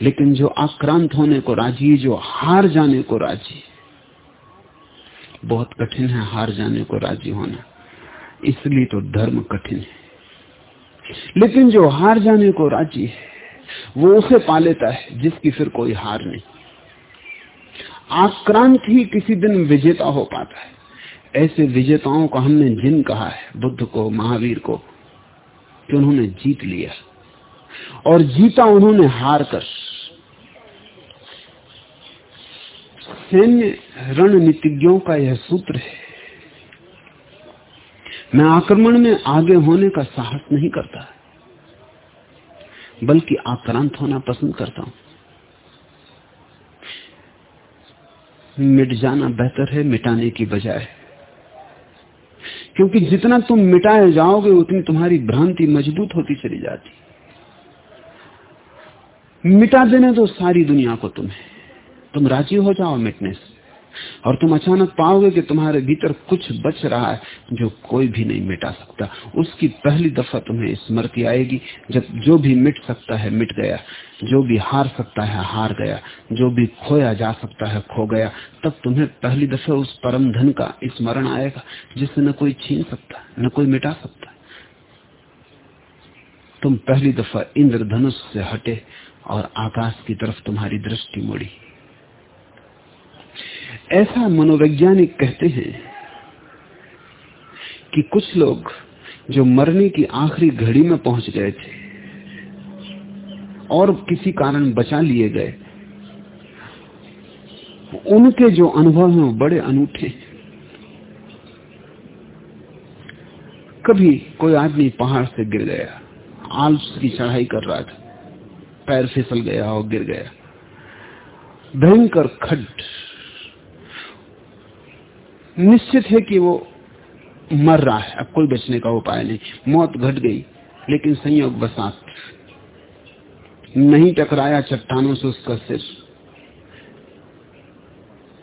लेकिन जो आक्रांत होने को राज़ी, जो हार जाने को राज़ी, बहुत कठिन है हार जाने को राज़ी होना। इसलिए तो धर्म कठिन है। लेकिन जो हार जाने को राज़ी है वो उसे पा लेता है, जिसकी फिर कोई हार नहीं। आक्रांत ही किसी दिन विजेता हो पाता है। ऐसे विजेताओं को हमने जिन कहा है, बुद्ध को, महावीर को, कि उन्होंने जीत लिया। और जीता उन्होंने हार कर। सैन्य रणनीतिज्ञों का यह सूत्र है, मैं आक्रमण में आगे होने का साहस नहीं करता। बल्कि आक्रांत होना पसंद करता हूँ। मिट जाना बेहतर है, मिटाने की बजाय। क्योंकि जितना तुम मिटाए जाओगे, उतनी तुम्हारी भ्रांति मज़बूत होती चली जाती। मिटा देने तो सारी दुनिया को तुम्हें। तुम राज़ी हो जाओ मिटने से। और तुम अचानक पाओगे कि तुम्हारे भीतर कुछ बच रहा है जो कोई भी नहीं मिटा सकता। उसकी पहली दफ़ा तुम्हें स्मृति आएगी, जब जो भी मिट सकता है मिट गया, जो भी हार सकता है हार गया, जो भी खोया जा सकता है खो गया, तब तुम्हें पहली दफ़ा उस परम धन का स्मरण आएगा जिसे न कोई छीन सकता, न कोई मिटा सकता। तुम पहली दफ़ा इंद्रधनुष से हटे और आकाश की तरफ़ तुम्हारी दृष्टि मुड़ी। ऐसा मनोवैज्ञानिक कहते हैं कि कुछ लोग जो मरने की आखिरी घड़ी में पहुँच गए थे और किसी कारण बचा लिए गए, उनके जो अनुभव हैं बड़े अनूठे कभी कोई आदमी पहाड़ से गिर गया आल्प्स की चढ़ाई कर रहा था, पैर फिसल गया और गिर गया, भयंकर खड्ड निश्चित है कि वो मर रहा है, अब कोई बचने का उपाय नहीं। मौत घट गई, लेकिन संयोग बसात नहीं टकराया चट्टानों से उसका सिर।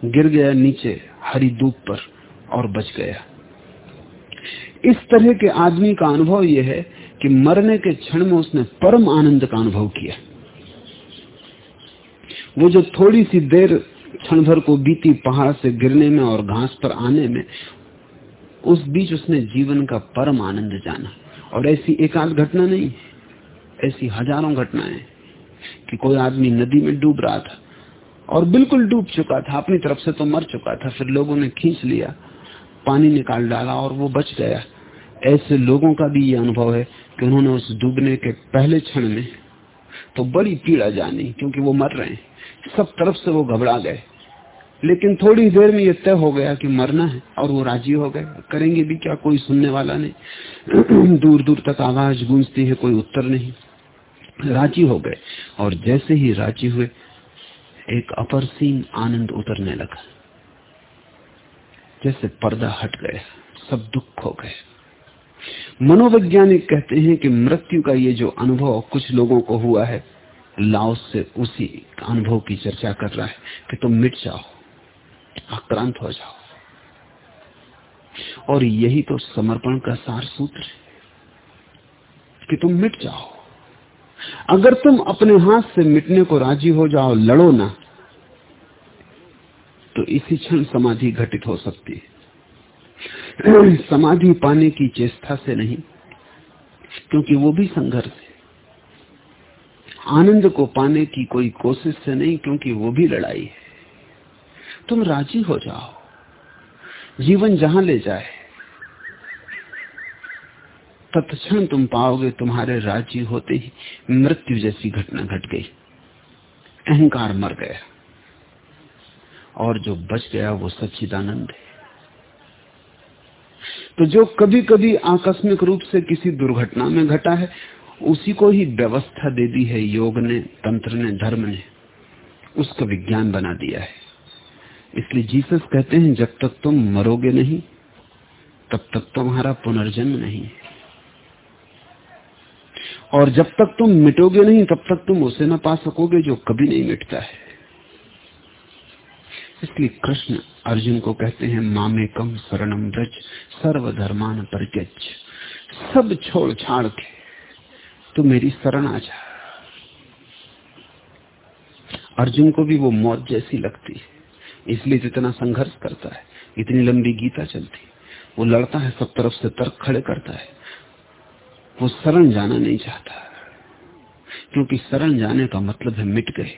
गिर गया नीचे हरी धूप पर और बच गया। इस तरह के आदमी का अनुभव यह है कि मरने के क्षण में उसने परम आनंद का अनुभव किया। वो जो थोड़ी सी देर क्षण भर को बीती पहाड़ से गिरने में और घास पर आने में, उस बीच उसने जीवन का परम आनंद जाना। और ऐसी एकाध घटना नहीं, ऐसी हज़ारों घटनाएँ कि कोई आदमी नदी में डूब रहा था और बिल्कुल डूब चुका था, अपनी तरफ़ से तो मर चुका था, फिर लोगों ने खींच लिया, पानी निकाल डाला और वो बच गया। ऐसे लोगों का भी ये अनुभव है कि उन्होंने उस डूबने के पहले क्षण में तो बड़ी पीड़ा जानी, क्योंकि वो मर रहे हैं। सब तरफ़ से वो घबरा गए। लेकिन थोड़ी देर में ये तय हो गया कि मरना है और वो राज़ी हो गए। करेंगे भी क्या? कोई सुनने वाला नहीं। [CLEARS THROAT] दूर दूर तक आवाज़ गूंजती है, कोई उत्तर नहीं। राज़ी हो गए और जैसे ही राज़ी हुए, एक अपरसीम आनंद उतरने लगा। जैसे पर्दा हट गया, सब दुख हो गए। मनोवैज्ञानिक कहते हैं कि मृत्यु का ये जो अनुभव कुछ लोगों को हुआ है लाओस से उसी अनुभव की चर्चा कर रहा है कि तुम मिट जाओ, आक्रांत हो जाओ। और यही तो समर्पण का सार सूत्र है कि तुम मिट जाओ। अगर तुम अपने हाथ से मिटने को राज़ी हो जाओ, लड़ो ना तो इसी क्षण समाधि घटित हो सकती है। [CLEARS THROAT] समाधि पाने की चेष्टा से नहीं, क्योंकि वो भी संघर्ष आनंद को पाने की कोई कोशिश से नहीं, क्योंकि वो भी लड़ाई है। तुम राज़ी हो जाओ। जीवन जहाँ ले जाए, तत्क्षण तुम पाओगे तुम्हारे राज़ी होते ही मृत्यु जैसी घटना घट गई। अहंकार मर गया। और जो बच गया वो सच्चिदानंद है। तो जो कभी कभी आकस्मिक रूप से किसी दुर्घटना में घटा है उसी को ही व्यवस्था दे दी है, योग ने, तंत्र ने, धर्म ने। उसका विज्ञान बना दिया है। इसलिए जीसस कहते हैं, जब तक तुम मरोगे नहीं, तब तक तुम्हारा पुनर्जन्म नहीं है। और जब तक तुम मिटोगे नहीं, तब तक तुम उसे न पा सकोगे जो कभी नहीं मिटता है। इसलिए कृष्ण अर्जुन को कहते हैं मामे कम शरणम ब्रज सर्वधर्मान परित्यज सब छोड़ छाड़ के। तो मेरी शरण आ जा। अर्जुन को भी वो मौत जैसी लगती है। इसलिए जितना संघर्ष करता है, इतनी लंबी गीता चलती वो लड़ता है, सब तरफ़ से तर्क खड़े करता है। वो शरण जाना नहीं चाहता। क्योंकि शरण जाने का मतलब है मिट गए।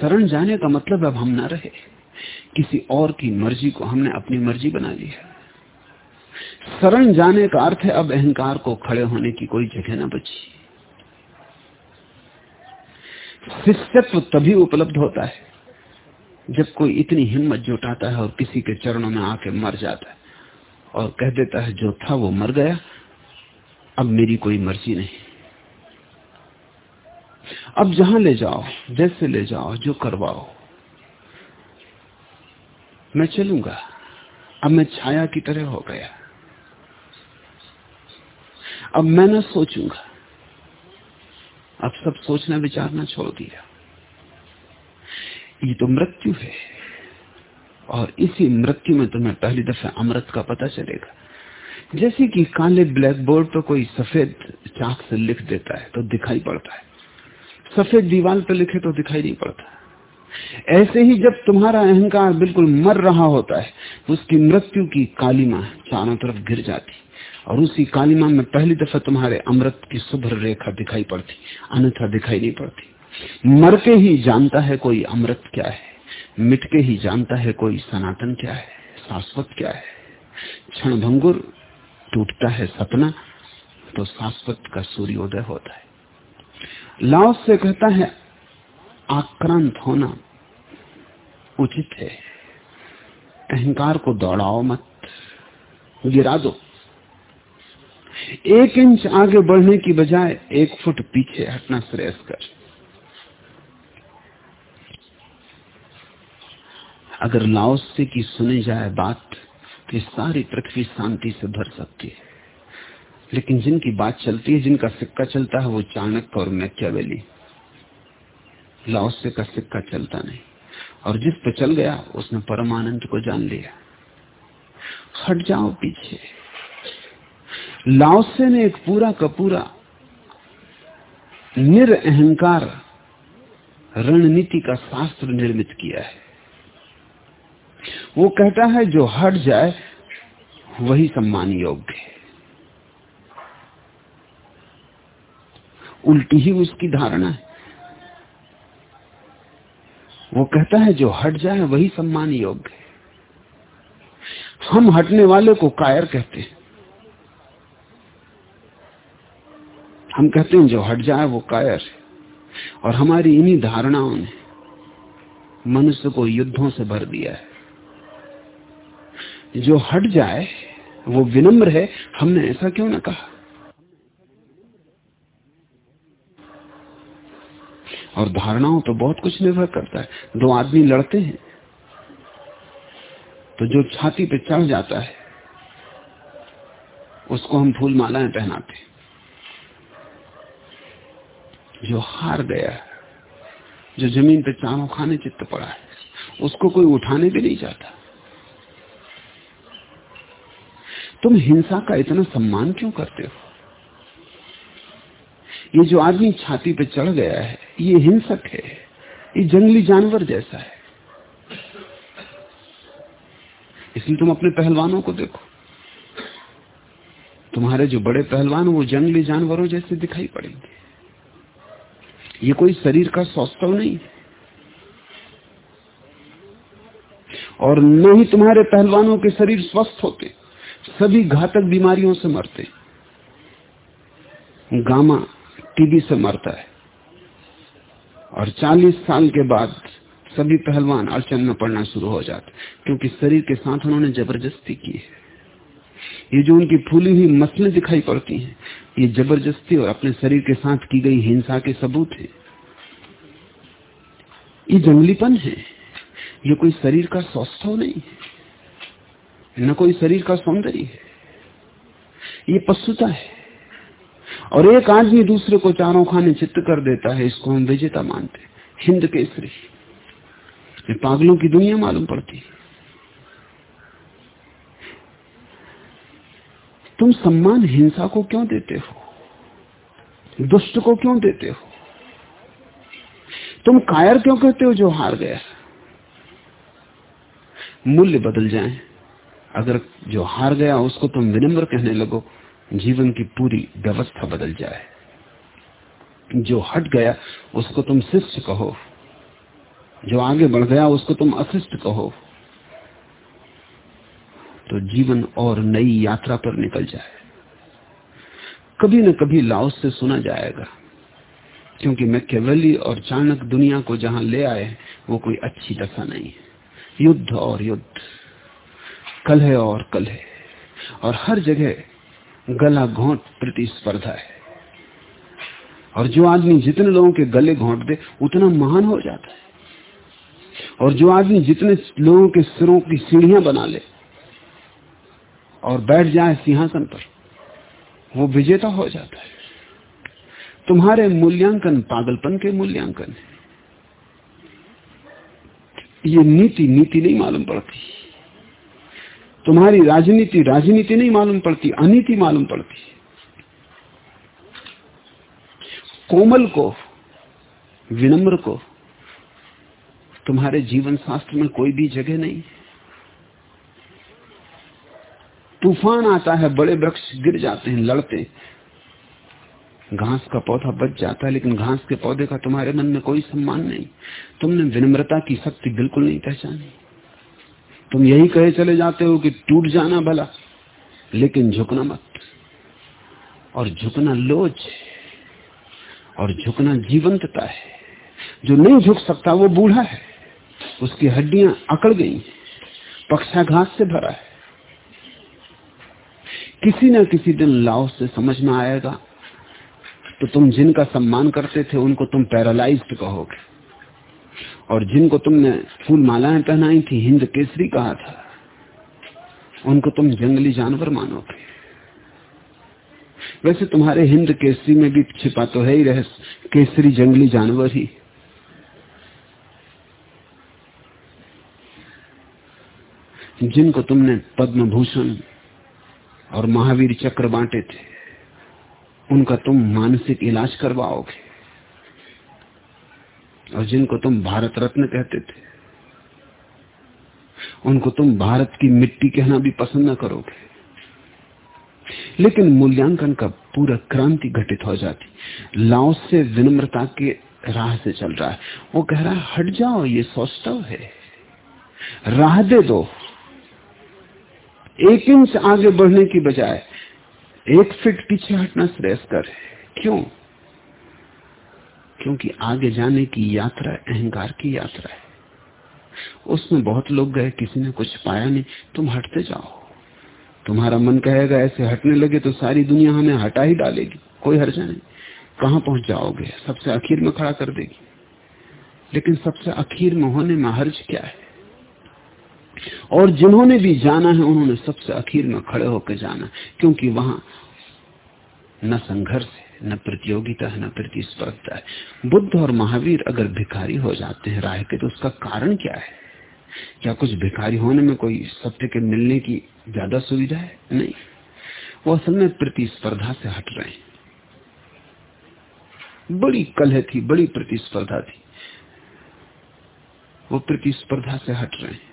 शरण जाने का मतलब अब हम ना रहे। किसी और की मर्ज़ी को हमने अपनी मर्ज़ी बना लिया शरण जाने का अर्थ है अब अहंकार को खड़े होने की कोई जगह ना बची। शिष्यत्व तभी उपलब्ध होता है जब कोई इतनी हिम्मत जुटाता है और किसी के चरणों में आके मर जाता है और कह देता है, जो था वो मर गया, अब मेरी कोई मर्ज़ी नहीं। अब जहाँ ले जाओ, जैसे ले जाओ, जो करवाओ, मैं चलूँगा। अब मैं छाया की तरह हो गया। अब मैं ना सोचूँगा। अब सब सोचना विचारना छोड़ दिया। ये तो मृत्यु है। और इसी मृत्यु में तुम्हें पहली दफ़ा अमृत का पता चलेगा। जैसे कि काले ब्लैक बोर्ड पर कोई सफ़ेद चाक से लिख देता है तो दिखाई पड़ता है। सफ़ेद दीवार पर लिखे तो दिखाई नहीं पड़ता। ऐसे ही जब तुम्हारा अहंकार बिल्कुल मर रहा होता है तो उसकी मृत्यु की कालिमा चारों तरफ़ गिर जाती। और उसी कालिमा में पहली दफ़ा तुम्हारे अमृत की शुभ्र रेखा दिखाई पड़ती, अन्यथा दिखाई नहीं पड़ती। मर के ही जानता है कोई अमृत क्या है मिट के ही जानता है कोई सनातन क्या है, शाश्वत क्या है। क्षण भंगुर टूटता है सपना तो शाश्वत का सूर्योदय होता है। लाओस से कहता है, आक्रांत होना उचित है। अहंकार को दौड़ाओ मत, गिरा दो। एक इंच आगे बढ़ने की बजाय एक फुट पीछे हटना श्रेयस्कर अगर लाओस की सुनी जाए बात तो सारी पृथ्वी शांति से भर सकती है। लेकिन जिनकी बात चलती है, जिनका सिक्का चलता है, वो चाणक्य और मैक्यावेली। लाओसे का सिक्का चलता नहीं। और जिस पे चल गया, उसने परमानंद को जान लिया। हट जाओ पीछे। लाओसे ने एक पूरा का पूरा निरअहकार रणनीति का शास्त्र निर्मित किया है। वो कहता है, जो हट जाए, वही सम्मान योग्य है। उल्टी ही उसकी धारणा है। वो कहता है, जो हट जाए, वही सम्मान योग्य है। हम हटने वाले को कायर कहते हैं। हम कहते हैं, जो हट जाए वो कायर है। और हमारी इन्हीं धारणाओं ने मनुष्य को युद्धों से भर दिया है। जो हट जाए, वो विनम्र है। हमने ऐसा क्यों ना कहा? और धारणाओं तो बहुत कुछ निर्भर करता है। दो आदमी लड़ते हैं तो जो छाती पे चढ़ जाता है, उसको हम फूल मालाएँ पहनाते हैं। जो हार गया है, जो ज़मीन पे चारों खाने चित्त पड़ा है, उसको कोई उठाने भी नहीं जाता तुम हिंसा का इतना सम्मान क्यों करते हो? ये जो आदमी छाती पे चढ़ गया है, ये हिंसक है, ये जंगली जानवर जैसा है। इसलिए तुम अपने पहलवानों को देखो। तुम्हारे जो बड़े पहलवान वो जंगली जानवरों जैसे दिखाई पड़ेंगे। ये कोई शरीर का सौस्तव नहीं। और न ही तुम्हारे पहलवानों के शरीर स्वस्थ होते, सभी घातक बीमारियों से मरते। गामा टीबी से मरता है। और 40 साल के बाद सभी पहलवान अड़चन में पड़ना शुरू हो जाते, क्योंकि शरीर के साथ उन्होंने ज़बरदस्ती की है। ये जो उनकी फूली हुई मसलें दिखाई पड़ती हैं, ये ज़बरदस्ती और अपने शरीर के साथ की गई हिंसा के सबूत है। ये जंगलीपन है। ये कोई शरीर का स्वस्थ नहीं है। न कोई शरीर का सौंदर्य है। ये पशुता है। और एक आदमी दूसरे को चारों खाने चित्त कर देता है, इसको हम विजेता मानते हिंद केसरी। पागलों की दुनिया मालूम पड़ती तुम सम्मान हिंसा को क्यों देते हो? दुष्ट को क्यों देते हो? तुम कायर क्यों कहते हो जो हार गया? मूल्य बदल जाए। अगर जो हार गया, उसको तुम विनम्र कहने लगो, जीवन की पूरी व्यवस्था बदल जाए। जो हट गया, उसको तुम शिष्य कहो। जो आगे बढ़ गया, उसको तुम अशिष्ट कहो। तो जीवन और नई यात्रा पर निकल जाए। कभी न कभी लाओस से सुना जाएगा, क्योंकि मैं केवली और चाणक दुनिया को जहाँ ले आए वो कोई अच्छी दशा नहीं है। युद्ध और युद्ध, कल है और कल है, और हर जगह गला घोंट प्रतिस्पर्धा है। और जो आदमी जितने लोगों के गले घोंट दे, उतना महान हो जाता है। और जो आदमी जितने लोगों के सिरों की सीढ़ियाँ बना ले और बैठ जाए सिंहासन पर, वो विजेता हो जाता है। तुम्हारे मूल्यांकन पागलपन के मूल्यांकन है। ये नीति नीति नहीं मालूम पड़ती। तुम्हारी राजनीति राजनीति नहीं मालूम पड़ती, अनीति मालूम पड़ती। कोमल को, विनम्र को तुम्हारे जीवन शास्त्र में कोई भी जगह नहीं तूफ़ान आता है, बड़े वृक्ष गिर जाते हैं, लड़ते घास का पौधा बच जाता है, लेकिन घास के पौधे का तुम्हारे मन में कोई सम्मान नहीं। तुमने विनम्रता की शक्ति बिल्कुल नहीं पहचानी। तुम यही कहे चले जाते हो कि टूट जाना भला, लेकिन झुकना मत। और झुकना लोच और झुकना जीवंतता है। जो नहीं झुक सकता, वो बूढ़ा है। उसकी हड्डियाँ अकड़ गई पक्षाघात से भरा है। किसी न किसी दिन लाओ से समझ में आएगा। तो तुम जिनका सम्मान करते थे, उनको तुम पैरालाइज कहोगे। और जिनको तुमने फूल मालाएँ पहनाई थी, हिंद केसरी कहा था, उनको तुम जंगली जानवर मानोगे। वैसे तुम्हारे हिंद केसरी में भी छिपा तो है ही रहस्य, केसरी जंगली जानवर ही। जिनको तुमने पद्म भूषण और महावीर चक्र बांटे थे। उनका तुम मानसिक इलाज करवाओगे। और जिनको तुम भारत रत्न कहते थे, उनको तुम भारत की मिट्टी कहना भी पसंद न करोगे। लेकिन मूल्यांकन का पूरा क्रांति घटित हो जाती। लाओ से विनम्रता के राह से चल रहा है। वो कह रहा है, हट जाओ, ये सौष्टव है। राह दे दो। एक इंच आगे बढ़ने की बजाय एक फिट पीछे हटना श्रेयस्कर है। क्यों? क्योंकि आगे जाने की यात्रा, अहंकार की यात्रा है। उसमें बहुत लोग गए, किसी ने कुछ पाया नहीं, तुम हटते जाओ। तुम्हारा मन कहेगा, ऐसे हटने लगे तो सारी दुनिया हमें हटा ही डालेगी, कोई हर्जा नहीं। कहा पहुँच जाओगे? सबसे आखिर में खड़ा कर देगी। लेकिन सबसे आखिर में होने में हर्ज क्या है? और जिन्होंने भी जाना है, उन्होंने सबसे आखिर में खड़े होकर जाना, क्योंकि वहाँ न संघर्ष है, न प्रतियोगिता है, न प्रतिस्पर्धा है। बुद्ध और महावीर अगर भिखारी हो जाते हैं राय के तो उसका कारण क्या है? क्या कुछ भिखारी होने में कोई सत्य के मिलने की ज़्यादा सुविधा है? नहीं। वो असल में प्रतिस्पर्धा से हट रहे हैं। बड़ी कलह थी, बड़ी प्रतिस्पर्धा थी। वो प्रतिस्पर्धा से हट रहे हैं।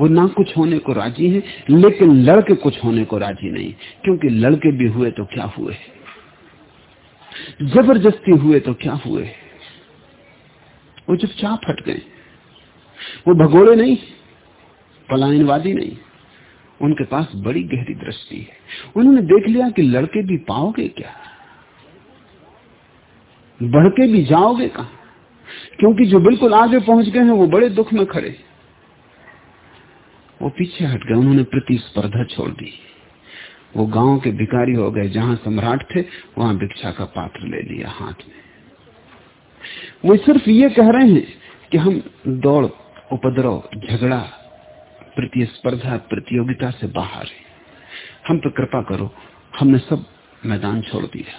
वो ना कुछ होने को राज़ी है, लेकिन लड़के कुछ होने को राज़ी नहीं, क्योंकि लड़के भी हुए तो क्या हुए? ज़बरदस्ती हुए तो क्या हुए? वो जब चुपचाप हट गए। वो भगोड़े नहीं, पलायनवादी नहीं, उनके पास बड़ी गहरी दृष्टि है। उन्होंने देख लिया कि लड़के भी पाओगे क्या? बढ़ के भी जाओगे कहा? क्योंकि जो बिल्कुल आगे पहुँच गए हैं, वो बड़े दुख में खड़े। वो पीछे हट गए, उन्होंने प्रतिस्पर्धा छोड़ दी। वो गाँव के भिकारी हो गए, जहाँ सम्राट थे, वहाँ भिक्षा का पात्र ले लिया हाथ में। वो सिर्फ़ ये कह रहे हैं कि हम दौड़, उपद्रव, झगड़ा, प्रतिस्पर्धा, प्रतियोगिता से बाहर है। हम पे कृपा करो, हमने सब मैदान छोड़ दिया।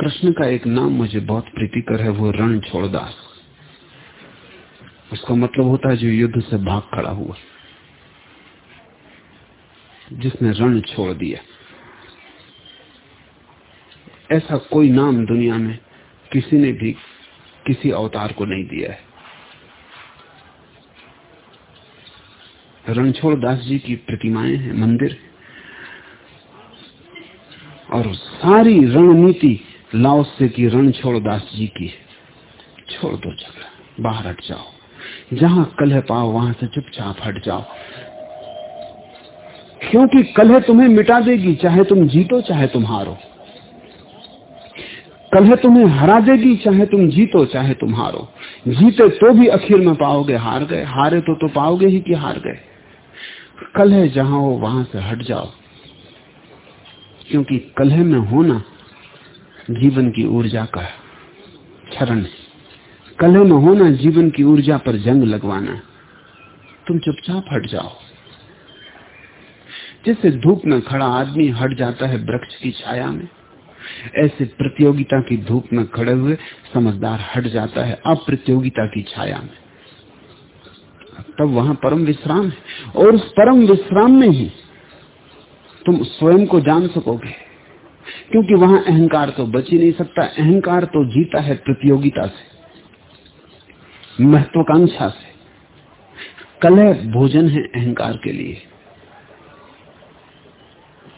कृष्ण का एक नाम मुझे बहुत प्रीतिकर है, वो रण छोड़दास उसका मतलब होता है जो युद्ध से भाग खड़ा हुआ। जिसने रण छोड़ दिया। ऐसा कोई नाम दुनिया में किसी ने भी किसी अवतार को नहीं दिया है। रणछोड़ दास जी की प्रतिमाएँ हैं, मंदिर और सारी रणनीति लाओ से की रणछोड़ दास जी की है। छोड़ दो झगड़ा, बाहर हट जाओ। जहाँ कलह पाओ, वहाँ से चुपचाप हट जाओ। क्योंकि कलह तुम्हें मिटा देगी, चाहे तुम जीतो, चाहे तुम हारो। कलह तुम्हें हरा देगी, चाहे तुम जीतो, चाहे तुम हारो। जीते तो भी आखिर में पाओगे, हार गए। हारे तो तो पाओगे ही कि हार गए। कलह जहाँ हो, वहाँ से हट जाओ। क्योंकि कलह में होना जीवन की ऊर्जा का क्षरण है। कलह में होना, जीवन की ऊर्जा पर जंग लगवाना। तुम चुपचाप हट जाओ। जैसे धूप में खड़ा आदमी हट जाता है वृक्ष की छाया में, ऐसे प्रतियोगिता की धूप में खड़े हुए समझदार हट जाता है अप्रतियोगिता की छाया में। तब वहाँ परम विश्राम है, और उस परम विश्राम में ही तुम स्वयं को जान सकोगे, क्योंकि वहाँ अहंकार तो बच ही नहीं सकता, अहंकार तो जीता है प्रतियोगिता से। महत्वाकांक्षा से। कलह भोजन है अहंकार के लिए।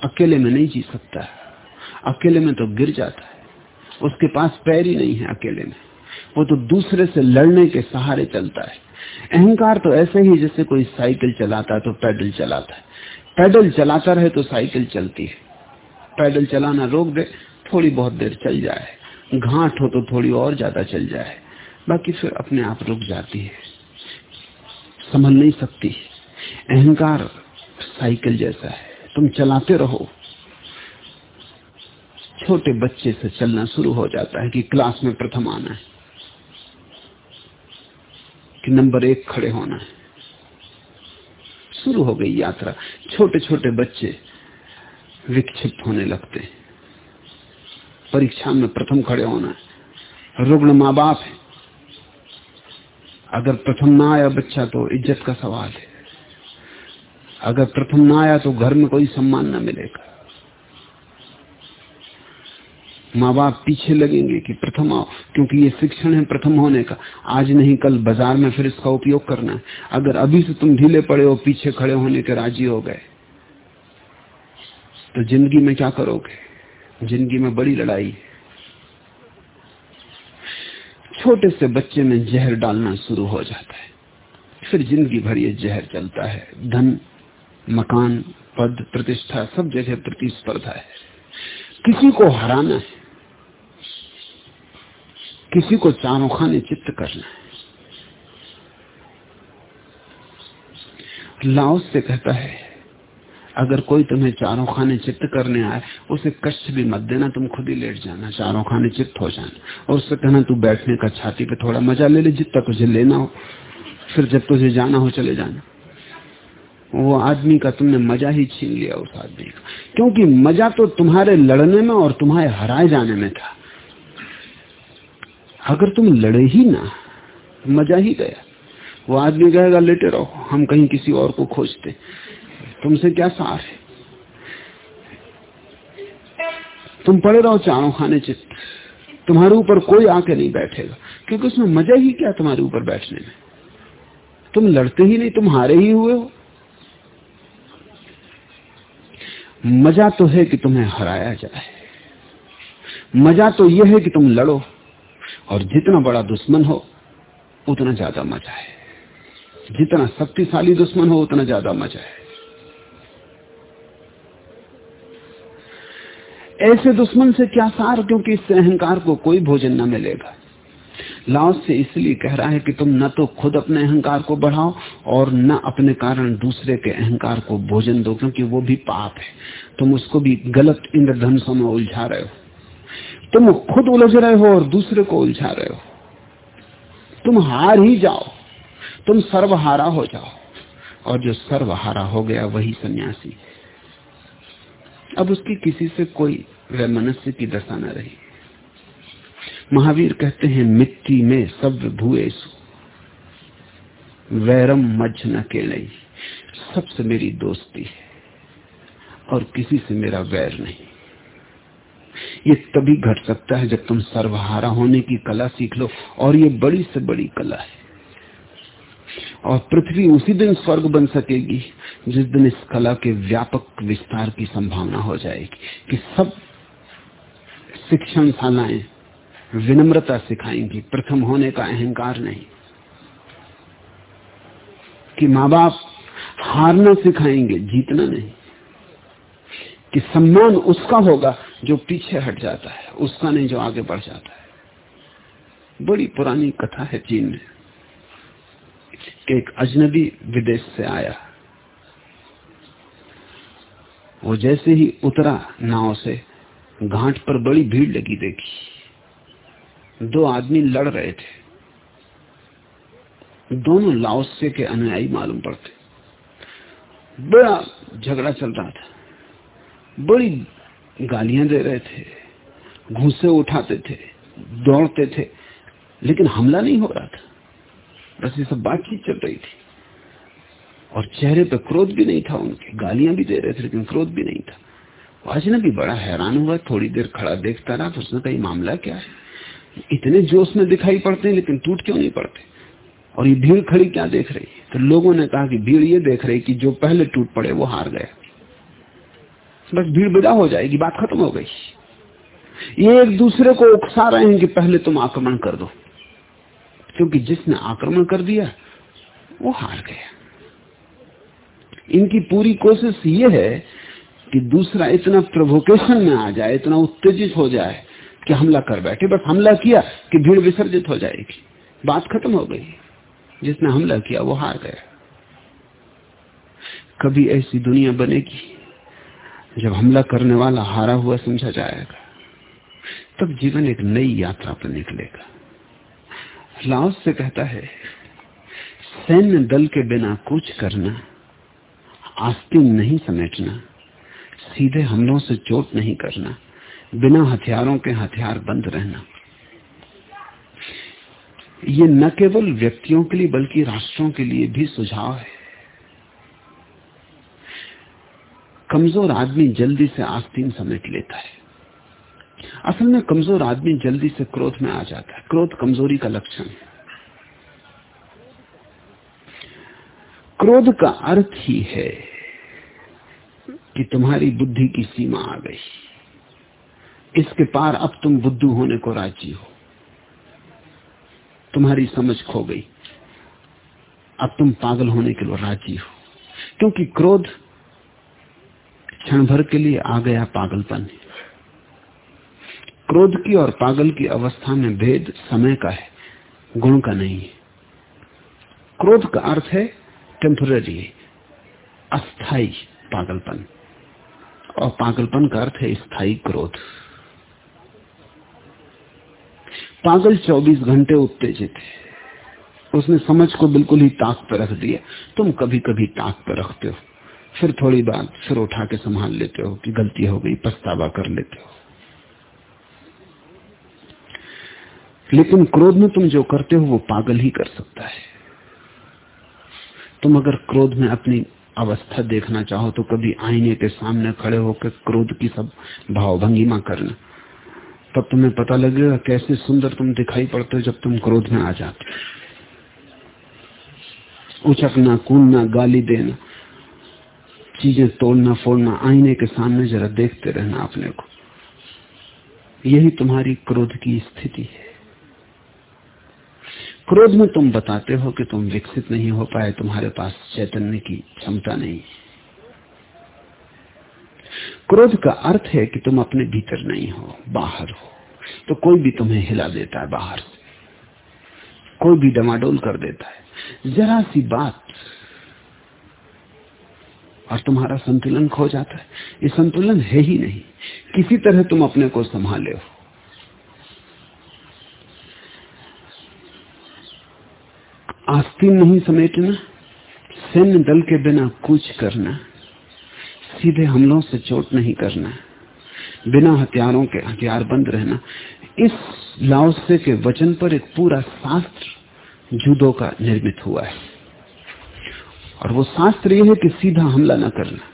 अकेले में नहीं जी सकता अकेले में तो गिर जाता है। उसके पास पैर ही नहीं है अकेले में। वो तो दूसरे से लड़ने के सहारे चलता है। अहंकार तो ऐसे ही जैसे कोई साइकिल चलाता है तो पैडल चलाता है। पैडल चलाता रहे तो साइकिल चलती है। पैडल चलाना रोक दे, थोड़ी बहुत देर चल जाए। घाट हो तो थोड़ी और ज़्यादा चल जाए। बाकी फिर अपने आप रुक जाती है। समझ नहीं सकती। अहंकार साइकिल जैसा है। तुम चलाते रहो। छोटे बच्चे से चलना शुरू हो जाता है कि क्लास में प्रथम आना है। कि नंबर एक खड़े होना है। शुरू हो गई यात्रा। छोटे छोटे बच्चे विक्षिप्त होने लगते परीक्षा में प्रथम खड़े होना है। रुग्ण माँ बाप है। अगर प्रथम ना आया बच्चा तो इज़्ज़त का सवाल है। अगर प्रथम ना आया तो घर में कोई सम्मान ना मिलेगा। माँ बाप पीछे लगेंगे कि प्रथम आओ, क्योंकि ये शिक्षण है प्रथम होने का। आज नहीं, कल बाज़ार में फिर इसका उपयोग करना है। अगर अभी से तुम ढीले पड़े हो, पीछे खड़े होने के राज़ी हो गए तो ज़िंदगी में क्या करोगे? ज़िंदगी में बड़ी लड़ाई है। छोटे से बच्चे में जहर डालना शुरू हो जाता है। फिर ज़िंदगी भर ये जहर चलता है। धन, मकान, पद, प्रतिष्ठा, सब जगह प्रतिस्पर्धा है। किसी को हराना है। किसी को चारों खाने चित्त करना है। लाओस से कहता है अगर कोई तुम्हें चारों खाने चित्त करने आए, उसे कष्ट भी मत देना, तुम खुद ही लेट जाना, चारों खाने चित्त हो जाना। और उससे कहना, तू बैठने का छाती पे थोड़ा मज़ा ले ले, जितना तुझे लेना हो। फिर जब तुझे जाना हो, चले जाना। वो आदमी का तुमने मज़ा ही छीन लिया उस आदमी का। क्योंकि मज़ा तो तुम्हारे लड़ने में और तुम्हारे हराए जाने में था। अगर तुम लड़े ही ना, मज़ा ही गया। वो आदमी कहेगा, लेटे रहो, हम कहीं किसी और को खोजते। तुमसे क्या सार है? तुम पड़े रहो चारों खाने चित्त। तुम्हारे ऊपर कोई आके नहीं बैठेगा। क्योंकि उसमें मज़ा ही क्या तुम्हारे ऊपर बैठने में? तुम लड़ते ही नहीं, तुम हारे ही हुए हो। मज़ा तो है कि तुम्हें हराया जाए। मज़ा तो यह है कि तुम लड़ो। और जितना बड़ा दुश्मन हो, उतना ज़्यादा मज़ा है। जितना शक्तिशाली दुश्मन हो, उतना ज़्यादा मज़ा है। ऐसे दुश्मन से क्या सार? क्योंकि इससे अहंकार को कोई भोजन न मिलेगा। लाओस से इसलिए कह रहा है कि तुम न तो खुद अपने अहंकार को बढ़ाओ और न अपने कारण दूसरे के अहंकार को भोजन दो, क्योंकि वो भी पाप है। तुम उसको भी गलत इंद्रधनुषों में उलझा रहे हो। तुम खुद उलझ रहे हो और दूसरे को उलझा रहे हो। तुम हार ही जाओ। तुम सर्वहारा हो जाओ। और जो सर्वहारा हो गया, वही सन्यासी। अब उसकी किसी से कोई वैमनस्य की दशा न रही। महावीर कहते हैं, मिट्टी में सब भूएसु वैरम मज न के नहीं सबसे मेरी दोस्ती है और किसी से मेरा वैर नहीं। ये तभी घट सकता है जब तुम सर्वहारा होने की कला सीख लो, और ये बड़ी से बड़ी कला है, और पृथ्वी उसी दिन स्वर्ग बन सकेगी। जिस दिन इस कला के व्यापक विस्तार की संभावना हो जाएगी, कि सब शिक्षण शालाएँ विनम्रता सिखाएँगी, प्रथम होने का अहंकार नहीं, कि माँ बाप हारना सिखाएँगे, जीतना नहीं, कि सम्मान उसका होगा जो पीछे हट जाता है, उसका नहीं जो आगे बढ़ जाता है। बड़ी पुरानी कथा है चीन में, कि एक अजनबी विदेश से आया। वो जैसे ही उतरा नाव से, घाट पर बड़ी भीड़ लगी देखी। दो आदमी लड़ रहे थे। दोनों लाओसे के अनुयायी मालूम पड़ते। बड़ा झगड़ा चल रहा था। बड़ी गालियाँ दे रहे थे। घूसे उठाते थे, दौड़ते थे, लेकिन हमला नहीं हो रहा था। बस ये सब बातचीत चल रही थी। और चेहरे पे क्रोध भी नहीं था उनके। गालियाँ भी दे रहे थे, लेकिन क्रोध भी नहीं था। वाजना भी बड़ा हैरान हुआ, थोड़ी देर खड़ा देखता रहा तो उसने कही मामला क्या है? इतने जोश में दिखाई पड़ते हैं, लेकिन टूट क्यों नहीं पड़ते? और ये भीड़ खड़ी क्या देख रही है? तो लोगों ने कहा कि भीड़ ये देख रही कि जो पहले टूट पड़े, वो हार गया बस भीड़ विदा हो जाएगी, बात खत्म हो गई। ये एक दूसरे को उकसा रहे हैं कि पहले तुम आक्रमण कर दो। क्योंकि जिसने आक्रमण कर दिया, वो हार गया। इनकी पूरी कोशिश ये है कि दूसरा इतना प्रोवोकेशन में आ जाए, इतना उत्तेजित हो जाए कि हमला कर बैठे। बस हमला किया कि भीड़ विसर्जित हो जाएगी। बात खत्म हो गई। जिसने हमला किया, वो हार गया। कभी ऐसी दुनिया बनेगी, जब हमला करने वाला हारा हुआ समझा जाएगा, तब जीवन एक नई यात्रा पर निकलेगा। लाओस से कहता है, सैन्य दल के बिना कुछ करना आस्तीन नहीं समेटना, सीधे हमलों से चोट नहीं करना, बिना हथियारों के हथियार बंद रहना। ये न केवल व्यक्तियों के लिए, बल्कि राष्ट्रों के लिए भी सुझाव है। कमज़ोर आदमी जल्दी से आस्तीन समेट लेता है। असल में कमज़ोर आदमी जल्दी से क्रोध में आ जाता है। क्रोध कमज़ोरी का लक्षण है। क्रोध का अर्थ ही है कि तुम्हारी बुद्धि की सीमा आ गई। इसके पार अब तुम बुद्धू होने को राज़ी हो। तुम्हारी समझ खो गई। अब तुम पागल होने के लिए राज़ी हो। क्योंकि क्रोध क्षण भर के लिए आ गया पागलपन। क्रोध की और पागल की अवस्था में भेद समय का है, गुण का नहीं है। क्रोध का अर्थ है टेम्पररी अस्थाई पागलपन। और पागलपन का अर्थ है स्थायी क्रोध। पागल 24 घंटे उत्तेजित है। उसने समझ को बिल्कुल ही ताक पर रख दिया। तुम कभी कभी ताक पर रखते हो। फिर थोड़ी बात फिर उठा के संभाल लेते हो कि गलती हो गई, पछतावा कर लेते हो। लेकिन क्रोध में तुम जो करते हो, वो पागल ही कर सकता है। तुम अगर क्रोध में अपनी अवस्था देखना चाहो तो कभी आईने के सामने खड़े होकर क्रोध की सब भावभंगिमा करना। तब तुम्हें पता लगेगा कैसे सुंदर तुम दिखाई पड़ते हो जब तुम क्रोध में आ जाते उचकना कूदना गाली देना, चीज़ें तोड़ना, फोड़ना, आईने के सामने जरा देखते रहना अपने को। यही तुम्हारी क्रोध की स्थिति है। क्रोध में तुम बताते हो कि तुम विकसित नहीं हो पाए, तुम्हारे पास चैतन्य की क्षमता नहीं। क्रोध का अर्थ है कि तुम अपने भीतर नहीं हो, बाहर हो। तो कोई भी तुम्हें हिला देता है बाहर से। कोई भी डमाडोल कर देता है। जरा सी बात और तुम्हारा संतुलन खो जाता है। ये संतुलन है ही नहीं। किसी तरह तुम अपने को संभाले हो। आस्तीन नहीं समेटना सैन्य दल के बिना कूच करना, सीधे हमलों से चोट नहीं करना, बिना हथियारों के हथियार बंद रहना, इस लाओसे के वचन पर एक पूरा शास्त्र जूदो का निर्मित हुआ है। और वो शास्त्र यह है कि सीधा हमला न करना।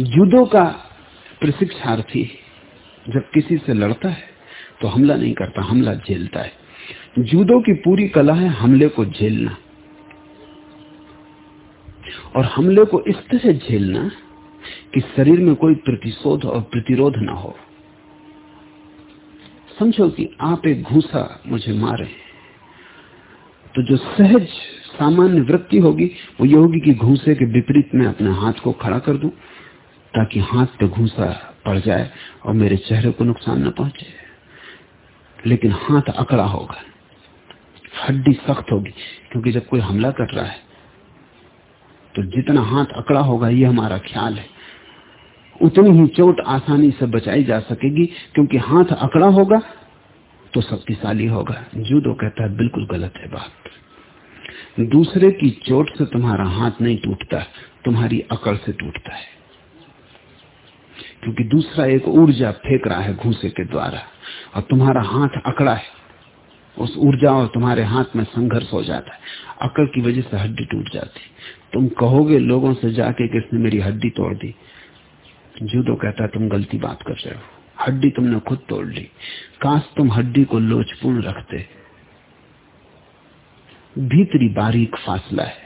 जूदो का प्रशिक्षार्थी जब किसी से लड़ता है तो हमला नहीं करता, हमला झेलता है। जूदो की पूरी कला है हमले को झेलना। और हमले को इस तरह झेलना कि शरीर में कोई प्रतिशोध और प्रतिरोध ना हो। समझो कि आप एक घूसा मुझे मारे। तो जो सहज सामान्य वृत्ति होगी, वो ये होगी कि घूसे के विपरीत में अपने हाथ को खड़ा कर दूँ, ताकि हाथ पे घूसा पड़ जाए और मेरे चेहरे को नुकसान न पहुँचे। लेकिन हाथ अकड़ा होगा। हड्डी सख्त होगी, क्योंकि जब कोई हमला कर रहा है तो जितना हाथ अकड़ा होगा, ये हमारा ख्याल है। उतनी ही चोट आसानी से बचाई जा सकेगी, क्योंकि हाथ अकड़ा होगा तो शक्तिशाली होगा। जूदो कहता है, बिल्कुल गलत है बात। दूसरे की चोट से तुम्हारा हाथ नहीं टूटता, तुम्हारी अकड़ से टूटता है। क्योंकि दूसरा एक ऊर्जा फेंक रहा है घूसे के द्वारा, और तुम्हारा हाथ अकड़ा है। उस ऊर्जा और तुम्हारे हाथ में संघर्ष हो जाता है। अकल की वजह से हड्डी टूट जाती तुम कहोगे लोगों से जाके किसने मेरी हड्डी तोड़ दी? जूदो कहता तुम गलती बात कर रहे हो। हड्डी तुमने खुद तोड़ ली। काश तुम हड्डी को लोचपूर्ण रखते। भीतरी बारीक फासला है।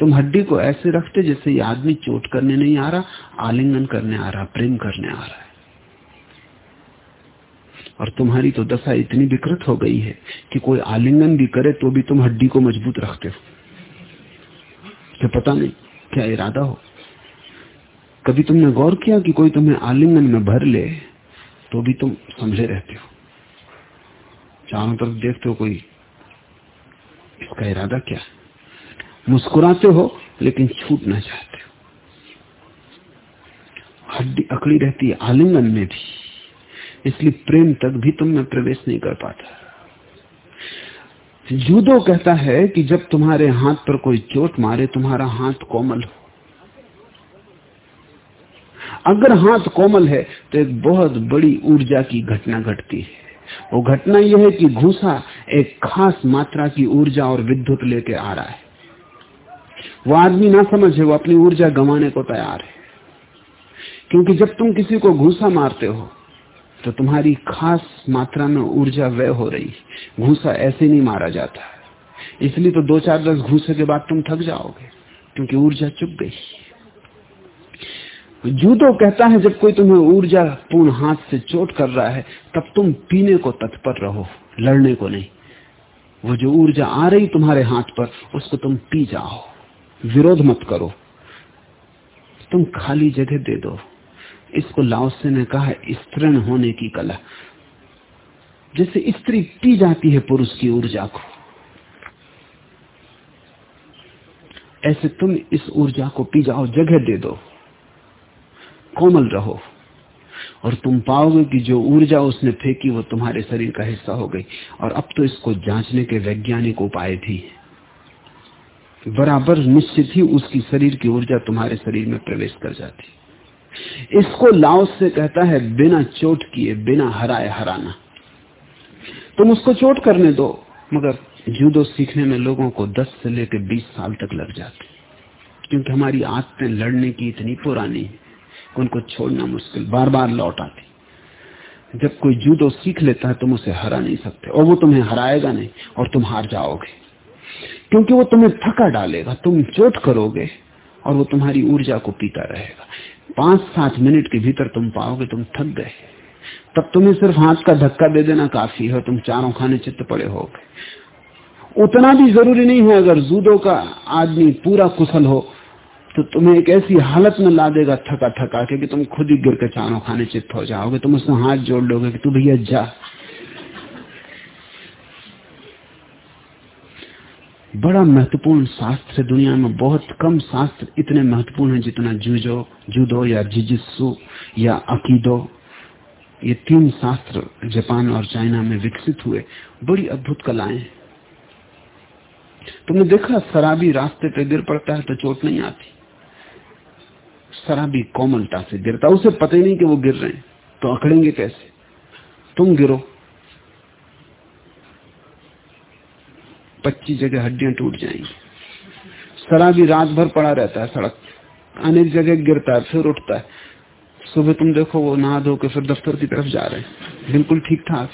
तुम हड्डी को ऐसे रखते जैसे ये आदमी चोट करने नहीं आ रहा, आलिंगन करने आ रहा, प्रेम करने आ रहा है। और तुम्हारी तो दशा इतनी विकृत हो गई है कि कोई आलिंगन भी करे तो भी तुम हड्डी को मज़बूत रखते हो। क्या पता नहीं क्या इरादा हो? कभी तुमने गौर किया कि कोई तुम्हें आलिंगन में भर ले तो भी तुम समझे रहते हो? चारों तरफ़ देखते हो कोई? इसका इरादा क्या मुस्कुराते हो लेकिन छूट ना चाहते हो। हड्डी अकड़ी रहती है आलिंगन में भी। इसलिए प्रेम तक भी तुम में प्रवेश नहीं कर पाता। जूदो कहता है कि जब तुम्हारे हाथ पर कोई चोट मारे, तुम्हारा हाथ कोमल हो। अगर हाथ कोमल है तो एक बहुत बड़ी ऊर्जा की घटना घटती है। वो घटना यह है कि घूसा एक खास मात्रा की ऊर्जा और विद्युत लेके आ रहा है। वो आदमी ना समझे, वो अपनी ऊर्जा गंवाने को तैयार है। क्योंकि जब तुम किसी को घूसा मारते हो तो तुम्हारी खास मात्रा में ऊर्जा व्यय हो रही घूसा ऐसे नहीं मारा जाता। इसलिए तो दो चार दस घूसे के बाद तुम थक जाओगे, क्योंकि ऊर्जा चुप गई जूदो कहता है, जब कोई तुम्हें ऊर्जा पूर्ण हाथ से चोट कर रहा है, तब तुम पीने को तत्पर रहो, लड़ने को नहीं। वो जो ऊर्जा आ रही तुम्हारे हाथ पर, उसको तुम पी जाओ। विरोध मत करो। तुम खाली जगह दे दो। इसको लाओसे ने कहा, स्त्रीण होने की कला। जैसे स्त्री पी जाती है पुरुष की ऊर्जा को। ऐसे तुम इस ऊर्जा को पी जाओ, जगह दे दो। कोमल रहो। और तुम पाओगे कि जो ऊर्जा उसने फेंकी, वो तुम्हारे शरीर का हिस्सा हो गई। और अब तो इसको जांचने के वैज्ञानिक उपाय भी बराबर निश्चित ही उसकी शरीर की ऊर्जा तुम्हारे शरीर में प्रवेश कर जाती। इसको लाओस से कहता है, बिना चोट किए, बिना हराए हराना। तुम उसको चोट करने दो, मगर जूदो सीखने में लोगों को 10 से लेकर 20 साल तक लग जाते। क्योंकि हमारी आदतें लड़ने की इतनी पुरानी है उनको छोड़ना मुश्किल बार बार लौट आती। जब कोई जूदो सीख लेता है, तुम उसे हरा नहीं सकते, और वो तुम्हें हराएगा नहीं, और तुम हार जाओगे। क्योंकि वो तुम्हें थका डालेगा, तुम चोट करोगे, और वो तुम्हारी ऊर्जा को पीता रहेगा। पाँच सात मिनट के भीतर तुम पाओगे, तुम थक गए। तब तुम्हें सिर्फ़ हाथ का धक्का दे देना काफ़ी है तुम चारों खाने चित्त पड़े हो उतना भी ज़रूरी नहीं है अगर जूदो का आदमी पूरा कुशल हो तो तुम्हें एक ऐसी हालत में ला देगा थका थका के कि तुम खुद ही गिर के चारों खाने चित्त हो जाओगे, तुम उसमें हाथ जोड़ लोगे कि तू भैया जा। बड़ा महत्वपूर्ण शास्त्र है दुनिया में बहुत कम शास्त्र इतने महत्वपूर्ण है जितना जूजो, जूदो या जिजिस्सु या अकीदो। ये तीन शास्त्र जापान और चाइना में विकसित हुए। बड़ी अद्भुत कलाएँ तुमने देखा शराबी रास्ते पे गिर पड़ता है तो चोट नहीं आती। शराबी कोमलता से गिरता उसे पता ही नहीं कि वो गिर रहे हैं। तो अकड़ेंगे कैसे? तुम गिरो। पच्चीस जगह हड्डियाँ टूट जाएँगी। शराबी रात भर पड़ा रहता है सड़क। अनेक जगह गिरता है, फिर उठता है। सुबह तुम देखो वो नहा धो के फिर दफ्तर की तरफ़ जा रहे हैं। बिल्कुल ठीक ठाक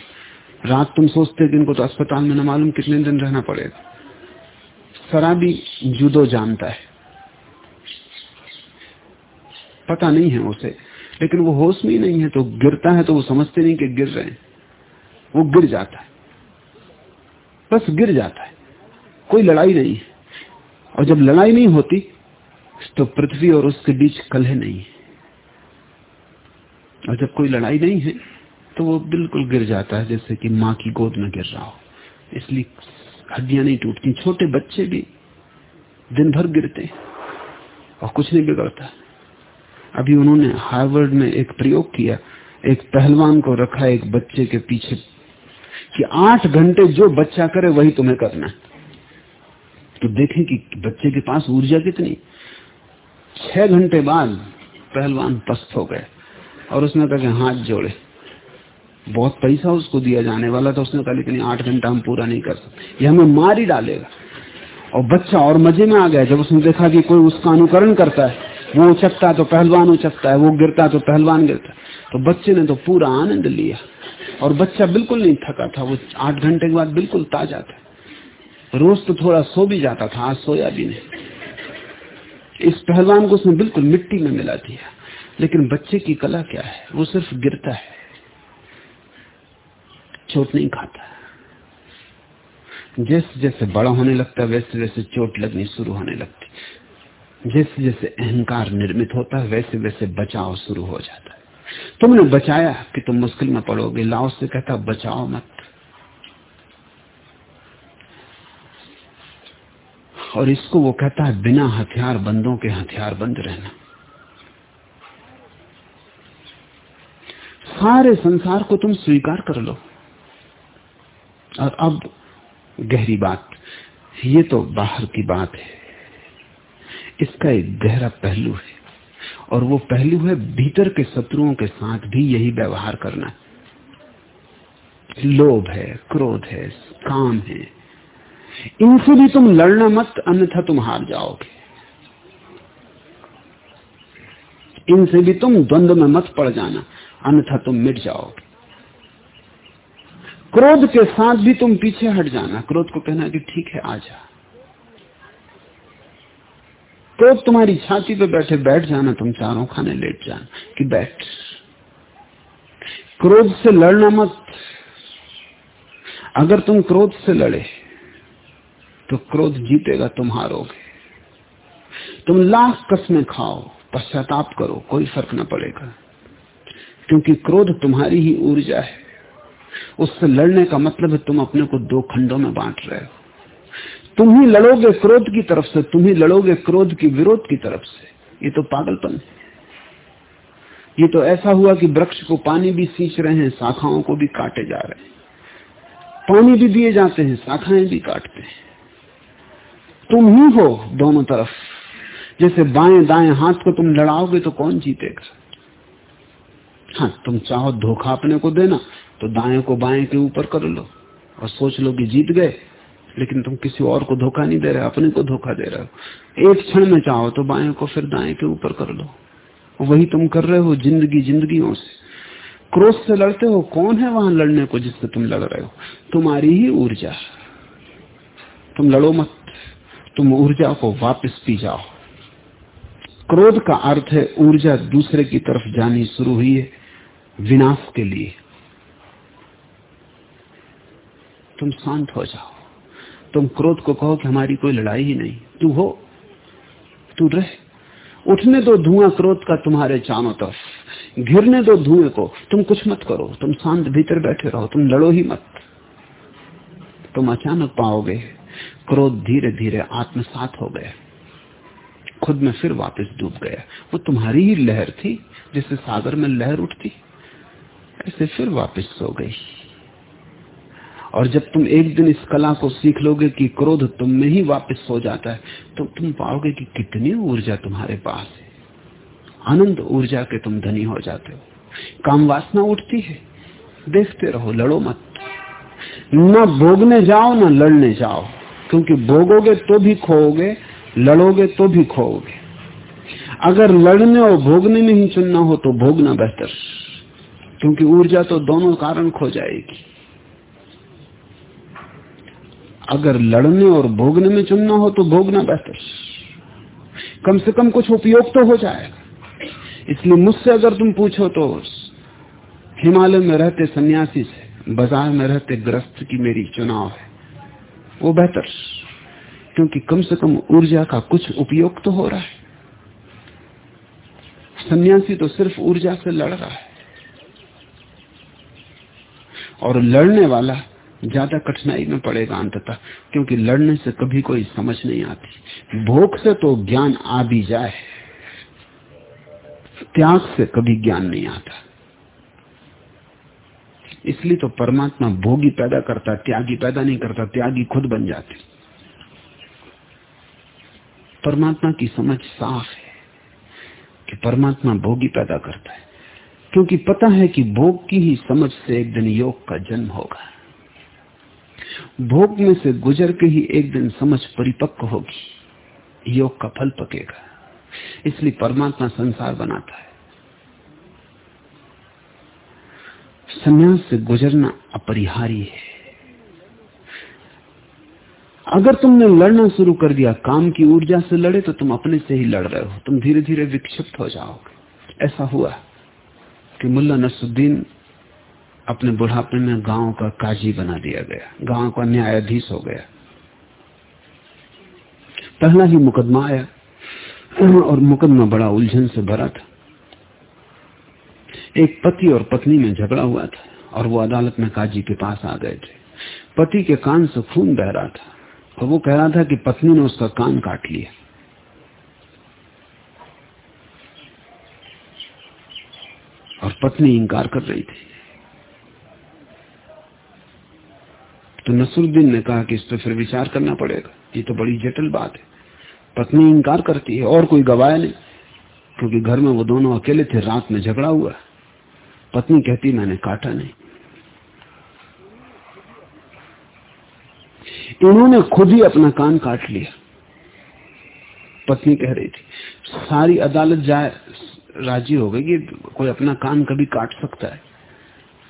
रात तुम सोचते कि इनको तो अस्पताल में न मालूम कितने दिन रहना पड़ेगा। शराबी जूदो जानता है। पता नहीं है उसे। लेकिन वो होश में ही नहीं है तो गिरता है तो वो समझते नहीं कि गिर रहे हैं। वो गिर जाता है। बस गिर जाता है। कोई लड़ाई नहीं। और जब लड़ाई नहीं होती तो पृथ्वी और उसके बीच कलह नहीं है। और जब कोई लड़ाई नहीं है तो वो बिल्कुल गिर जाता है, जैसे कि माँ की गोद में गिर रहा हो। इसलिए हड्डियाँ नहीं टूटती, छोटे बच्चे भी दिन भर गिरते और कुछ नहीं बिगड़ता। अभी उन्होंने हार्वर्ड में एक प्रयोग किया, एक पहलवान को रखा एक बच्चे के पीछे कि आठ घंटे जो बच्चा करे, वही तुम्हें करना है। तो देखें कि बच्चे के पास ऊर्जा कितनी। छह घंटे बाद पहलवान पस्त हो गए और उसने कहा कि हाथ जोड़े। बहुत पैसा उसको दिया जाने वाला था, उसने कहा लेकिन आठ घंटा हम पूरा नहीं कर सकते। ये हमें मार ही डालेगा। और बच्चा और मज़े में आ गया, जब उसने देखा कि कोई उसका अनुकरण करता है, वो उचकता तो पहलवान उचकता है, वो गिरता तो पहलवान गिरता तो बच्चे ने तो पूरा आनंद लिया। और बच्चा बिल्कुल नहीं थका था, वो आठ घंटे के बाद बिल्कुल ताज़ा था। रोज तो थोड़ा सो भी जाता था, आज सोया भी नहीं। इस पहलवान को उसने बिल्कुल मिट्टी में मिला दिया। लेकिन बच्चे की कला क्या है? वो सिर्फ़ गिरता है, चोट नहीं खाता। जैसे जैसे बड़ा होने लगता है वैसे वैसे चोट लगनी शुरू होने लगती। जैसे जैसे अहंकार निर्मित होता है वैसे वैसे बचाव शुरू हो जाता। है तुमने बचाया कि तुम मुश्किल में पड़ोगे? लाओ से कहता, बचाओ मत। और इसको वो कहता है, बिना हथियार बंदों के हथियार बंद रहना। सारे संसार को तुम स्वीकार कर लो। और अब गहरी बात, ये तो बाहर की बात है। इसका एक गहरा पहलू है। और वो पहलू है भीतर के शत्रुओं के साथ भी यही व्यवहार करना। लोभ है, क्रोध है, काम है। इनसे भी तुम लड़ना मत, अन्यथा तुम हार जाओगे। इनसे भी तुम द्वंद्व में मत पड़ जाना, अन्यथा तुम मिट जाओगे। क्रोध के साथ भी तुम पीछे हट जाना। क्रोध को कहना कि ठीक है, आ जा। क्रोध तुम्हारी छाती पे बैठे बैठ जाना, तुम चारों खाने लेट जाना कि बैठ। क्रोध से लड़ना मत। अगर तुम क्रोध से लड़े तो क्रोध जीतेगा तुम हारोगे तुम लाख कस्में खाओ, पश्चाताप करो, कोई फ़र्क न पड़ेगा। क्योंकि क्रोध तुम्हारी ही ऊर्जा है। उससे लड़ने का मतलब है तुम अपने को दो खंडों में बांट रहे हो। तुम ही लड़ोगे क्रोध की तरफ़ से, तुम ही लड़ोगे क्रोध की विरोध की तरफ़ से। ये तो पागलपन है। ये तो ऐसा हुआ कि वृक्ष को पानी भी सींच रहे हैं, शाखाओं को भी काटे जा रहे हैं। पानी भी दिए जाते हैं, शाखाएँ भी काटते हैं। तुम ही हो दोनों तरफ़। जैसे बाएँ दाएँ हाथ को तुम लड़ाओगे तो कौन जीतेगा? हाँ तुम चाहो धोखा अपने को देना तो दाएँ को बाएँ के ऊपर कर लो और सोच लो कि जीत गए, लेकिन तुम किसी और को धोखा नहीं दे रहे, अपने को धोखा दे रहे हो। एक क्षण में चाहो तो बाएँ को, फिर दाएँ के ऊपर कर लो। वही तुम कर रहे हो ज़िंदगी जिंदगियों से। क्रोध से लड़ते हो, कौन है वहाँ लड़ने को जिससे तुम लड़ रहे हो? तुम्हारी ही ऊर्जा। तुम लड़ो मत। तुम ऊर्जा को वापस पी जाओ। क्रोध का अर्थ है ऊर्जा दूसरे की तरफ़ जानी शुरू हुई है, विनाश के लिए। तुम शांत हो जाओ। तुम क्रोध को कहो कि हमारी कोई लड़ाई ही नहीं। तू हो, तू रह। उठने दो धुआँ क्रोध का तुम्हारे चारों तरफ़। घिरने दो धुएँ को। तुम कुछ मत करो। तुम शांत भीतर बैठे रहो। तुम लड़ो ही मत। तुम अचानक पाओगे। क्रोध धीरे धीरे आत्मसात हो गया। खुद में फिर वापस डूब गया। वो तुम्हारी ही लहर थी, जिससे सागर में लहर उठती। ऐसे फिर वापस सो गई। और जब तुम एक दिन इस कला को सीख लोगे कि क्रोध तुम में ही वापस हो जाता है तो तुम पाओगे कि कितनी ऊर्जा तुम्हारे पास है। आनंद ऊर्जा के तुम धनी हो जाते हो। काम वासना उठती है। देखते रहो, लड़ो मत। न भोगने जाओ, न लड़ने जाओ। क्योंकि भोगोगे तो भी खोओगे, लड़ोगे तो भी खोओगे। अगर लड़ने और भोगने में ही चुनना हो तो भोगना बेहतर, क्योंकि ऊर्जा तो दोनों कारण खो जाएगी। अगर लड़ने और भोगने में चुनना हो तो भोगना बेहतर, कम से कम कुछ उपयोग तो हो जाएगा। इसलिए मुझसे अगर तुम पूछो तो हिमालय में रहते सन्यासी से, बाज़ार में रहते ग्रस्त की मेरी चुनाव है। वो बेहतर। क्योंकि कम से कम ऊर्जा का कुछ उपयोग तो हो रहा है। सन्यासी तो सिर्फ़ ऊर्जा से लड़ रहा है। और लड़ने वाला ज़्यादा कठिनाई में पड़ेगा अंततः, क्योंकि लड़ने से कभी कोई समझ नहीं आती। भोग से तो ज्ञान आ भी जाए, त्याग से कभी ज्ञान नहीं आता। इसलिए तो परमात्मा भोगी पैदा करता, त्यागी पैदा नहीं करता, त्यागी खुद बन जाते। परमात्मा की समझ साफ़ है कि परमात्मा भोगी पैदा करता है। क्योंकि पता है कि भोग की ही समझ से एक दिन योग का जन्म होगा। भोग में से गुजर के ही एक दिन समझ परिपक्व होगी। योग का फल पकेगा। इसलिए परमात्मा संसार बनाता है। संन्यास से गुजरना अपरिहार्य है। अगर तुमने लड़ना शुरू कर दिया, काम की ऊर्जा से लड़े तो तुम अपने से ही लड़ रहे हो। तुम धीरे धीरे विक्षिप्त हो जाओगे। ऐसा हुआ कि मुल्ला नसुद्दीन अपने बुढ़ापे में गाँव का काजी बना दिया गया। गाँव का न्यायाधीश हो गया। पहला ही मुकदमा आया और मुकदमा बड़ा उलझन से भरा था। एक पति और पत्नी में झगड़ा हुआ था और वो अदालत में काजी के पास आ गए थे। पति के कान से खून बह रहा था और वो कह रहा था कि पत्नी ने उसका कान काट लिया। और पत्नी इंकार कर रही थी। तो नसरुद्दीन ने कहा कि इस पर फिर विचार करना पड़ेगा। ये तो बड़ी जटिल बात है। पत्नी इंकार करती है और कोई गवाह नहीं, क्योंकि घर में वो दोनों अकेले थे, रात में झगड़ा हुआ। पत्नी कहती, मैंने काटा नहीं। इन्होंने खुद ही अपना कान काट लिया। पत्नी कह रही थी, सारी अदालत जाए, राज़ी हो गई कि कोई अपना कान कभी काट सकता है,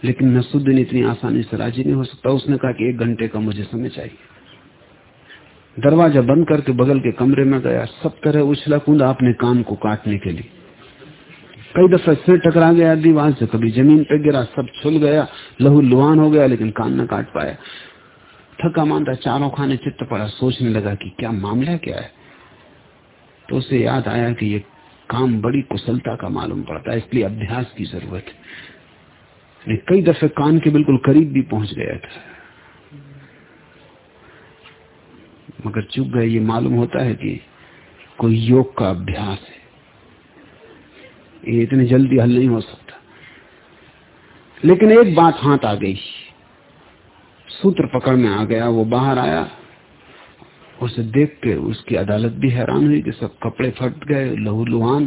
लेकिन नसुद्दीन इतनी आसानी से राज़ी नहीं हो सकता। उसने कहा कि एक घंटे का मुझे समय चाहिए। दरवाज़ा बंद करके बगल के कमरे में गया, सब तरह उछला कूदा अपने कान को काटने के लिए। कई दफ़ा सिर टकरा गया दीवार से कभी ज़मीन पे गिरा, सब छुल गया, लहू लुहान हो गया, लेकिन कान न काट पाया। थका मानता चारों खाने चित्त पड़ा, सोचने लगा कि क्या मामला क्या है? तो उसे याद आया कि ये काम बड़ी कुशलता का मालूम पड़ता है, इसलिए अभ्यास की ज़रूरत है। कई दफे कान के बिल्कुल करीब भी पहुँच गया था। मगर चुप गए, ये मालूम होता है कि कोई योग का अभ्यास है। ये इतनी जल्दी हल नहीं हो सकता। लेकिन एक बात हाथ आ गई। सूत्र पकड़ में आ गया, वो बाहर आया। उसे देख के उसकी अदालत भी हैरान हुई कि सब कपड़े फट गए, लहू लुहान।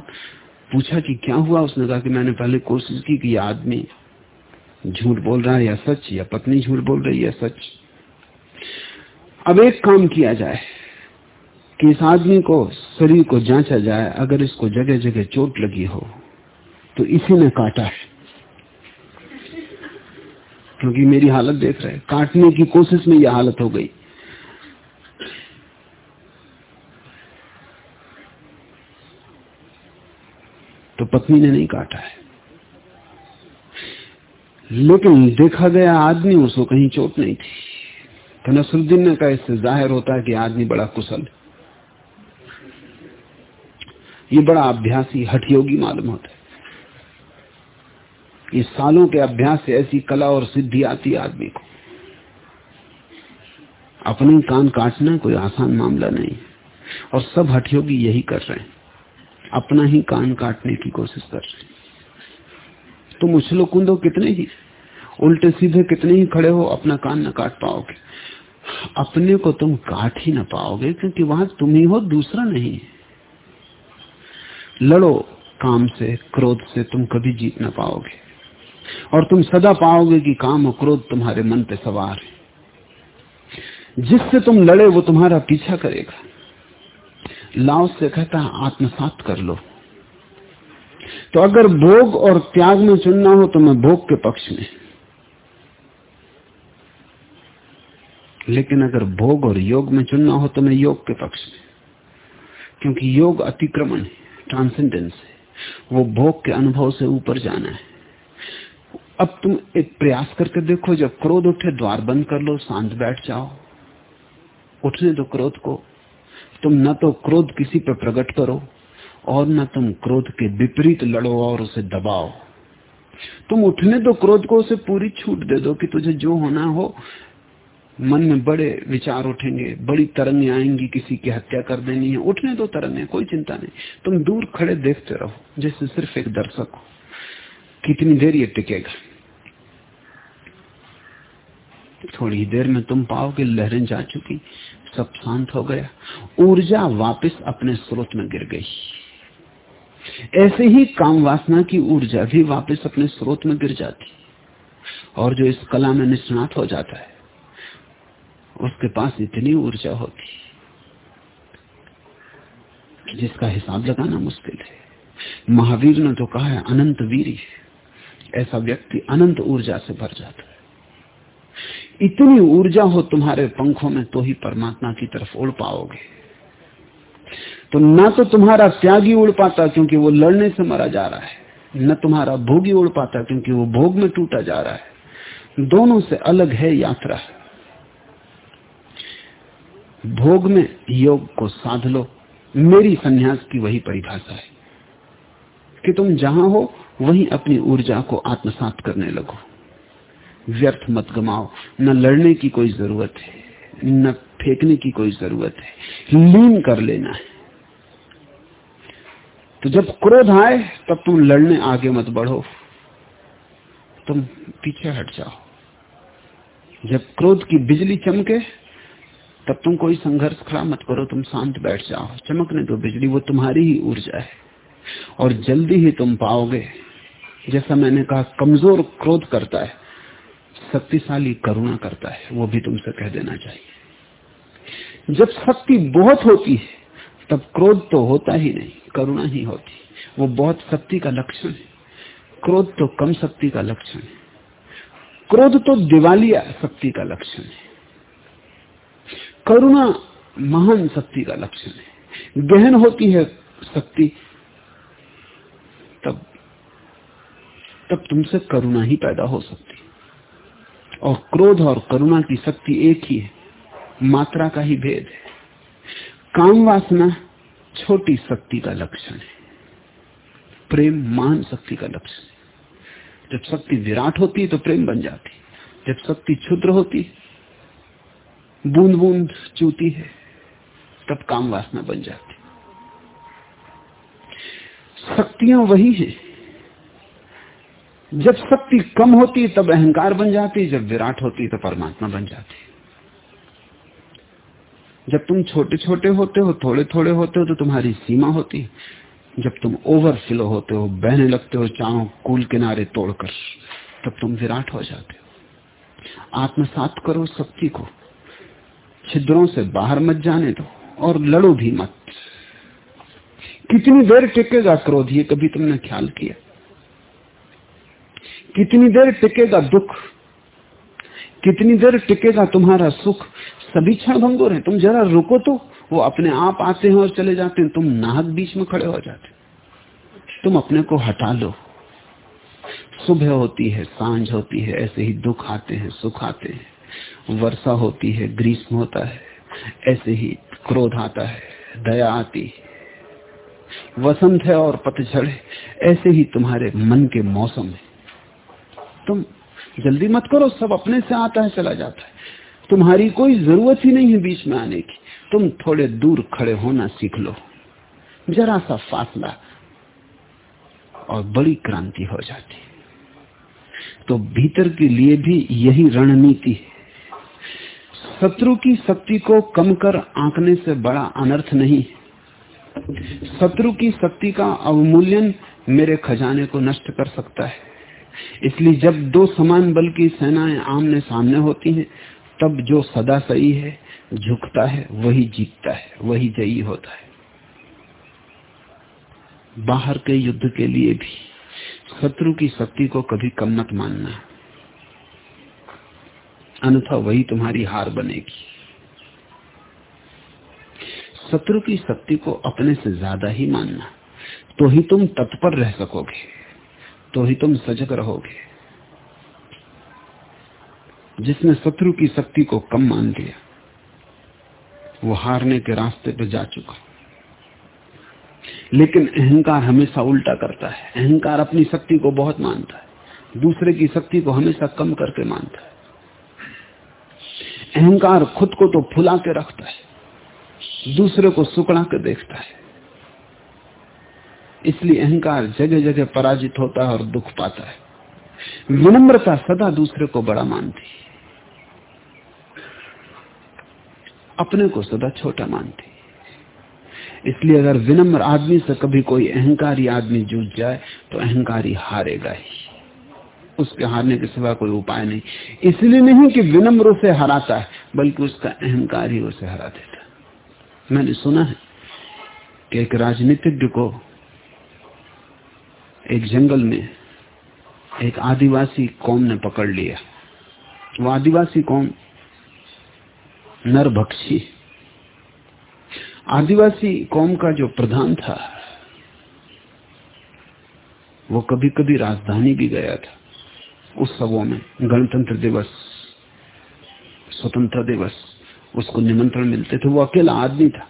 पूछा कि क्या हुआ? उसने कहा कि मैंने पहले कोशिश की कि आदमी झूठ बोल रहा है या सच, या पत्नी झूठ बोल रही है सच। अब एक काम किया जाए कि इस आदमी को, शरीर को जांचा जाए, अगर इसको जगह जगह चोट लगी हो। तो इसी ने काटा है। क्योंकि मेरी हालत देख रहे काटने की कोशिश में यह हालत हो गई। तो पत्नी ने नहीं काटा है। लेकिन देखा गया आदमी उसको कहीं चोट नहीं थी। तो नसरुद्दीन ने कहा, इससे ज़ाहिर होता है कि आदमी बड़ा कुशल ये बड़ा अभ्यासी, हठयोगी मालूम होता है। ये सालों के अभ्यास से ऐसी कला और सिद्धि आती आदमी को। अपने कान काटना कोई आसान मामला नहीं। और सब हठयोगी यही कर रहे हैं। अपना ही कान काटने की कोशिश कर रहे हैं। तुम उछलो कूदो कितने ही। उल्टे सीधे कितने ही खड़े हो, अपना कान न काट पाओगे। अपने को तुम काट ही ना पाओगे, क्योंकि वहाँ तुम ही हो, दूसरा नहीं लड़ो काम से, क्रोध से तुम कभी जीत ना पाओगे। और तुम सदा पाओगे कि काम और क्रोध तुम्हारे मन पे सवार है। जिससे तुम लड़े, वो तुम्हारा पीछा करेगा। लाओ से कहता आत्मसात कर लो। तो अगर भोग और त्याग में चुनना हो तो मैं भोग के पक्ष में। लेकिन अगर भोग और योग में चुनना हो तो मैं योग के पक्ष में। क्योंकि योग अतिक्रमण है ट्रांसेंडेंस है। वो भोग के अनुभव से ऊपर जाना है। अब तुम एक प्रयास करके देखो, जब क्रोध उठे, द्वार बंद कर लो, शांत बैठ जाओ। उठने दो क्रोध को। तुम न तो क्रोध किसी पर प्रकट करो और न तुम क्रोध के विपरीत लड़ो और उसे दबाओ। तुम उठने दो क्रोध को, उसे पूरी छूट दे दो कि तुझे जो होना हो। मन में बड़े विचार उठेंगे, बड़ी तरंगे आएँगी, किसी की हत्या कर देनी है। उठने दो तरंगे, कोई चिंता नहीं। तुम दूर खड़े देखते रहो, जैसे सिर्फ़ एक दर्शक हो। कितनी देर ये टिकेगा? थोड़ी देर में तुम पाओ पाओगे लहरें जा चुकी, सब शांत हो गया। ऊर्जा वापस अपने स्रोत में गिर गई। ऐसे ही काम वासना की ऊर्जा भी वापस अपने स्रोत में गिर जाती। और जो इस कला में निष्णात हो जाता है, उसके पास इतनी ऊर्जा होती जिसका हिसाब लगाना मुश्किल है। महावीर ने तो कहा है, अनंत वीर ऐसा व्यक्ति अनंत ऊर्जा से भर जाता है। इतनी ऊर्जा हो तुम्हारे पंखों में तो ही परमात्मा की तरफ़ उड़ पाओगे। तो ना तो तुम्हारा त्यागी उड़ पाता क्योंकि वो लड़ने से मरा जा रहा है, न तुम्हारा भोगी उड़ पाता क्योंकि वो भोग में टूटा जा रहा है। दोनों से अलग है यात्रा। भोग में योग को साध लो, मेरी संन्यास की वही परिभाषा है कि तुम जहाँ हो वहीं अपनी ऊर्जा को आत्मसात करने लगो। व्यर्थ मत गमाओ। न लड़ने की कोई ज़रूरत है, न फेंकने की कोई ज़रूरत है। लीन कर लेना है। तो जब क्रोध आए, तब तुम लड़ने आगे मत बढ़ो। तुम पीछे हट जाओ। जब क्रोध की बिजली चमके, तब तुम कोई संघर्ष खड़ा मत करो। तुम शांत बैठ जाओ। चमकने दो बिजली, वो तुम्हारी ही ऊर्जा है। और जल्दी ही तुम पाओगे। जैसा मैंने कहा, कमज़ोर क्रोध करता है, शक्तिशाली करुणा करता है, वो भी तुमसे कह देना चाहिए। जब शक्ति बहुत होती है, तब क्रोध तो होता ही नहीं, करुणा ही होती वो बहुत शक्ति का लक्षण है। क्रोध तो कम शक्ति का लक्षण है। क्रोध तो दिवालिया शक्ति का लक्षण है। करुणा महान शक्ति का लक्षण है। गहन होती है शक्ति तब तब तुमसे करुणा ही पैदा हो सकती और क्रोध और करुणा की शक्ति एक ही है, मात्रा का ही भेद है। काम वासना छोटी शक्ति का लक्षण है, प्रेम महान शक्ति का लक्षण है। जब शक्ति विराट होती है तो प्रेम बन जाती जब शक्ति क्षुद्र होती बूंद बूंद चूती है, तब काम वासना बन जाती शक्तियाँ वही है। जब शक्ति कम होती, तब अहंकार बन जाती, जब विराट होती तो परमात्मा बन जाती। जब तुम छोटे छोटे होते हो थोड़े थोड़े होते हो तो तुम्हारी सीमा होती जब तुम ओवरफ्लो होते हो, बहने लगते हो चाहो कूल किनारे तोड़कर, तब तुम विराट हो जाते हो। आत्मसात करो शक्ति को। छिद्रों से बाहर मत जाने दो, और लड़ो भी मत। कितनी देर टिकेगा क्रोध? ये कभी तुमने ख्याल किया। कितनी देर टिकेगा दुख? कितनी देर टिकेगा तुम्हारा सुख? सभी क्षण भंगुर है। तुम जरा रुको तो वो अपने आप आते हैं और चले जाते हैं। तुम नाहक बीच में खड़े हो जाते तुम अपने को हटा लो। सुबह होती है, साँझ होती है, ऐसे ही दुख आते हैं, सुख आते हैं। वर्षा होती है, ग्रीष्म होता है, ऐसे ही क्रोध आता है, दया आती है। वसंत है और पतझड़ है। ऐसे ही तुम्हारे मन के मौसम है। तुम जल्दी मत करो, सब अपने से आता है, चला जाता है। तुम्हारी कोई ज़रूरत ही नहीं है बीच में आने की। तुम थोड़े दूर खड़े होना सीख लो। जरा सा फासला और बड़ी क्रांति हो जाती। तो भीतर के लिए भी यही रणनीति है। शत्रु की शक्ति को कम कर आंकने से बड़ा अनर्थ नहीं शत्रु की शक्ति का अवमूल्यन मेरे खजाने को नष्ट कर सकता है। इसलिए जब दो समान बल की सेनाएँ आमने सामने होती हैं, तब जो सदा सही है, झुकता है, वही जीतता है, वही जयी होता है। बाहर के युद्ध के लिए भी शत्रु की शक्ति को कभी कम मत मानना। अन्यथा वही तुम्हारी हार बनेगी। शत्रु की शक्ति को अपने से ज़्यादा ही मानना। तो ही तुम तत्पर रह सकोगे तो ही तुम सजग रहोगे। जिसने शत्रु की शक्ति को कम मान लिया, वो हारने के रास्ते पर जा चुका। लेकिन अहंकार हमेशा उल्टा करता है। अहंकार अपनी शक्ति को बहुत मानता है, दूसरे की शक्ति को हमेशा कम करके मानता है। अहंकार खुद को तो फुला के रखता है। दूसरे को सुकड़ा के देखता है। इसलिए अहंकार जगह जगह पराजित होता है और दुख पाता है। विनम्रता सदा दूसरे को बड़ा मानती अपने को सदा छोटा मानती इसलिए अगर विनम्र आदमी से कभी कोई अहंकारी आदमी जूझ जाए तो अहंकारी हारेगा ही। उसके हारने के सिवा कोई उपाय नहीं। इसलिए नहीं कि विनम्र उसे हराता है, बल्कि उसका अहंकार ही उसे हरा देता मैंने सुना है कि एक राजनीतिज्ञ को एक जंगल में एक आदिवासी कौम ने पकड़ लिया। वो आदिवासी कौम नरभक्षी। आदिवासी कौम का जो प्रधान था, वो कभी कभी राजधानी भी गया था। उस उत्सवों में गणतंत्र दिवस स्वतंत्र दिवस उसको निमंत्रण मिलते थे, वो अकेला आदमी था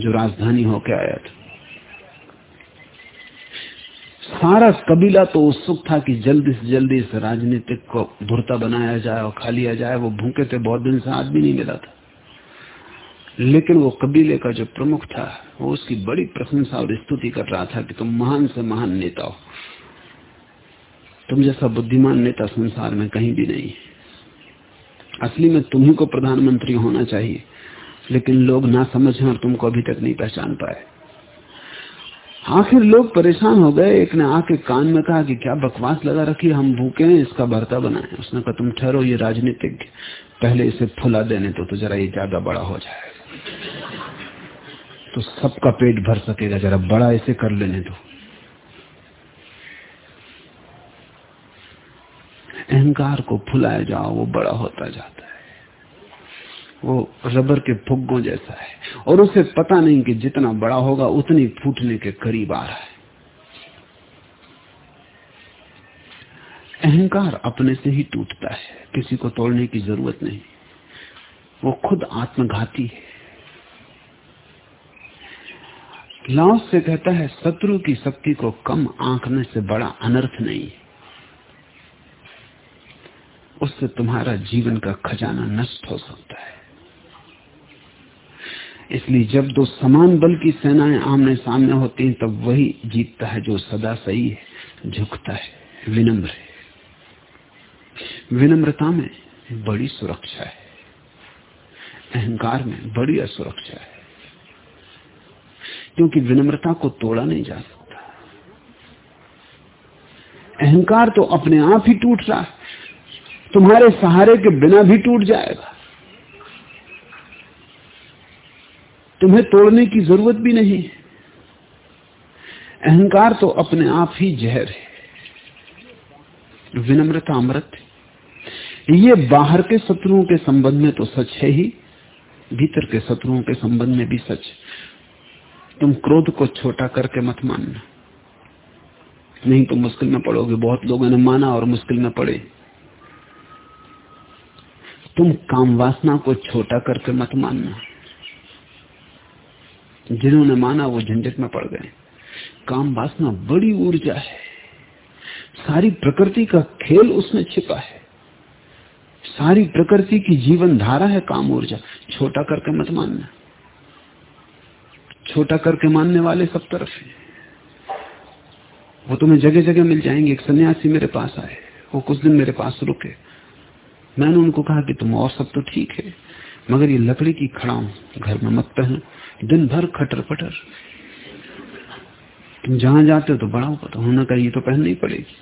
जो राजधानी होके आया था। सारा कबीला तो उत्सुक था कि जल्दी से जल्दी इस राजनीतिक को धुरता बनाया जाए और खा लिया जाए। वो भूखे थे, बहुत दिन से आदमी नहीं मिला था। लेकिन वो कबीले का जो प्रमुख था, वो उसकी बड़ी प्रशंसा और स्तुति कर रहा था कि तुम महान से महान नेता हो। तुम जैसा बुद्धिमान नेता संसार में कहीं भी नहीं असली में तुम्ही को प्रधानमंत्री होना चाहिए। लेकिन लोग ना समझे और तुमको अभी तक नहीं पहचान पाए। आखिर लोग परेशान हो गए। एक ने आके कान में कहा कि क्या बकवास लगा रखी हम भूखे हैं इसका भरता बनाए। उसने कहा तुम ठहरो ये राजनीतिक पहले इसे फुला देने तो, तो जरा ये ज़्यादा बड़ा हो जाए। तो सबका पेट भर सकेगा जरा बड़ा इसे कर लेने दो। अहंकार को फुलाया जाओ, वो बड़ा होता जाता है। वो रबर के फुग्गों जैसा है। और उसे पता नहीं कि जितना बड़ा होगा, उतनी फूटने के करीब आ रहा है। अहंकार अपने से ही टूटता है, किसी को तोड़ने की ज़रूरत नहीं। वो खुद आत्मघाती है। लाओस से कहता है, शत्रु की शक्ति को कम आंकने से बड़ा अनर्थ नहीं है। उससे तुम्हारा जीवन का खजाना नष्ट हो सकता है। इसलिए जब दो समान बल की सेनाएँ आमने सामने होती हैं, तब वही जीतता है जो सदा सही है, झुकता है, विनम्र है। विनम्रता में बड़ी सुरक्षा है, अहंकार में बड़ी असुरक्षा है, क्योंकि विनम्रता को तोड़ा नहीं जा सकता। अहंकार तो अपने आप ही टूट रहा है। तुम्हारे सहारे के बिना भी टूट जाएगा। तुम्हें तोड़ने की ज़रूरत भी नहीं अहंकार तो अपने आप ही जहर है। विनम्रता अमृत ये बाहर के शत्रुओं के संबंध में तो सच है ही, भीतर के शत्रुओं के संबंध में भी सच। तुम क्रोध को छोटा करके मत मानना। नहीं तो मुश्किल में पड़ोगे। बहुत लोगों ने माना और मुश्किल में पड़े। तुम काम वासना को छोटा करके मत मानना। जिन्होंने माना वो झंझट में पड़ गए। काम वासना बड़ी ऊर्जा है। सारी प्रकृति का खेल उसमें छिपा है। सारी प्रकृति की जीवन धारा है काम ऊर्जा। छोटा करके मत मानना। छोटा करके मानने वाले सब तरफ़ है। वो तुम्हें जगह जगह मिल जाएँगे। एक सन्यासी मेरे पास आए। वो कुछ दिन मेरे पास रुके। मैंने उनको कहा कि तुम और सब तो ठीक है, मगर ये लकड़ी की खड़ाऊ घर में मत पहनो, दिन भर खटर पटर। तुम जहाँ जाते हो तो बड़ा पता होना का ये तो पहननी पड़ेगी।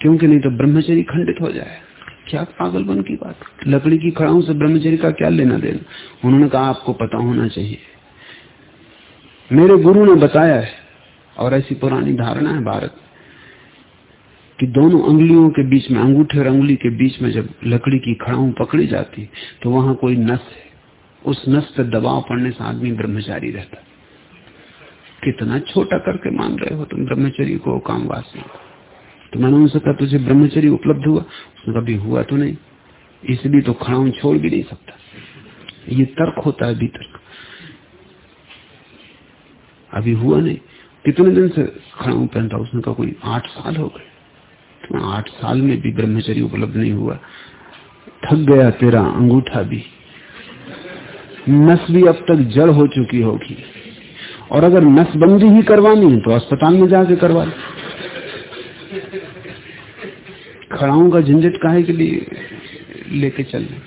क्योंकि नहीं तो ब्रह्मचरी खंडित हो जाए। क्या पागलपन की बात? लकड़ी की खड़ाऊ से ब्रह्मचरी का क्या लेना देना? उन्होंने कहा, आपको पता होना चाहिए। मेरे गुरु ने बताया है, और ऐसी पुरानी धारणा है भारत कि दोनों अंगुलियों के बीच में, अंगूठे और अंगुली के बीच में जब लकड़ी की खड़ाऊ पकड़ी जाती तो वहाँ कोई नस है। उस नस पर दबाव पड़ने से आदमी ब्रह्मचारी रहता। कितना छोटा करके मान रहे हो तुम ब्रह्मचरी को काम वासना तो मैंने उनसे कहा, तुझे ब्रह्मचरी उपलब्ध हुआ? उसने कभी हुआ तो नहीं। इसलिए तो खड़ाऊ छोड़ भी नहीं सकता। ये तर्क होता है भीतर अभी हुआ नहीं। कितने दिन से खड़ाऊ पहनता? उसने कहा, कोई आठ साल हो गए। तो आठ साल में भी ब्रह्मचर्य उपलब्ध नहीं हुआ। थक गया तेरा अंगूठा भी। नस भी अब तक जड़ हो चुकी होगी। और अगर नसबंदी ही करवानी है तो अस्पताल में जाके करवा ले। खड़ाऊ का झंझट काहे के लिए लेके चलना?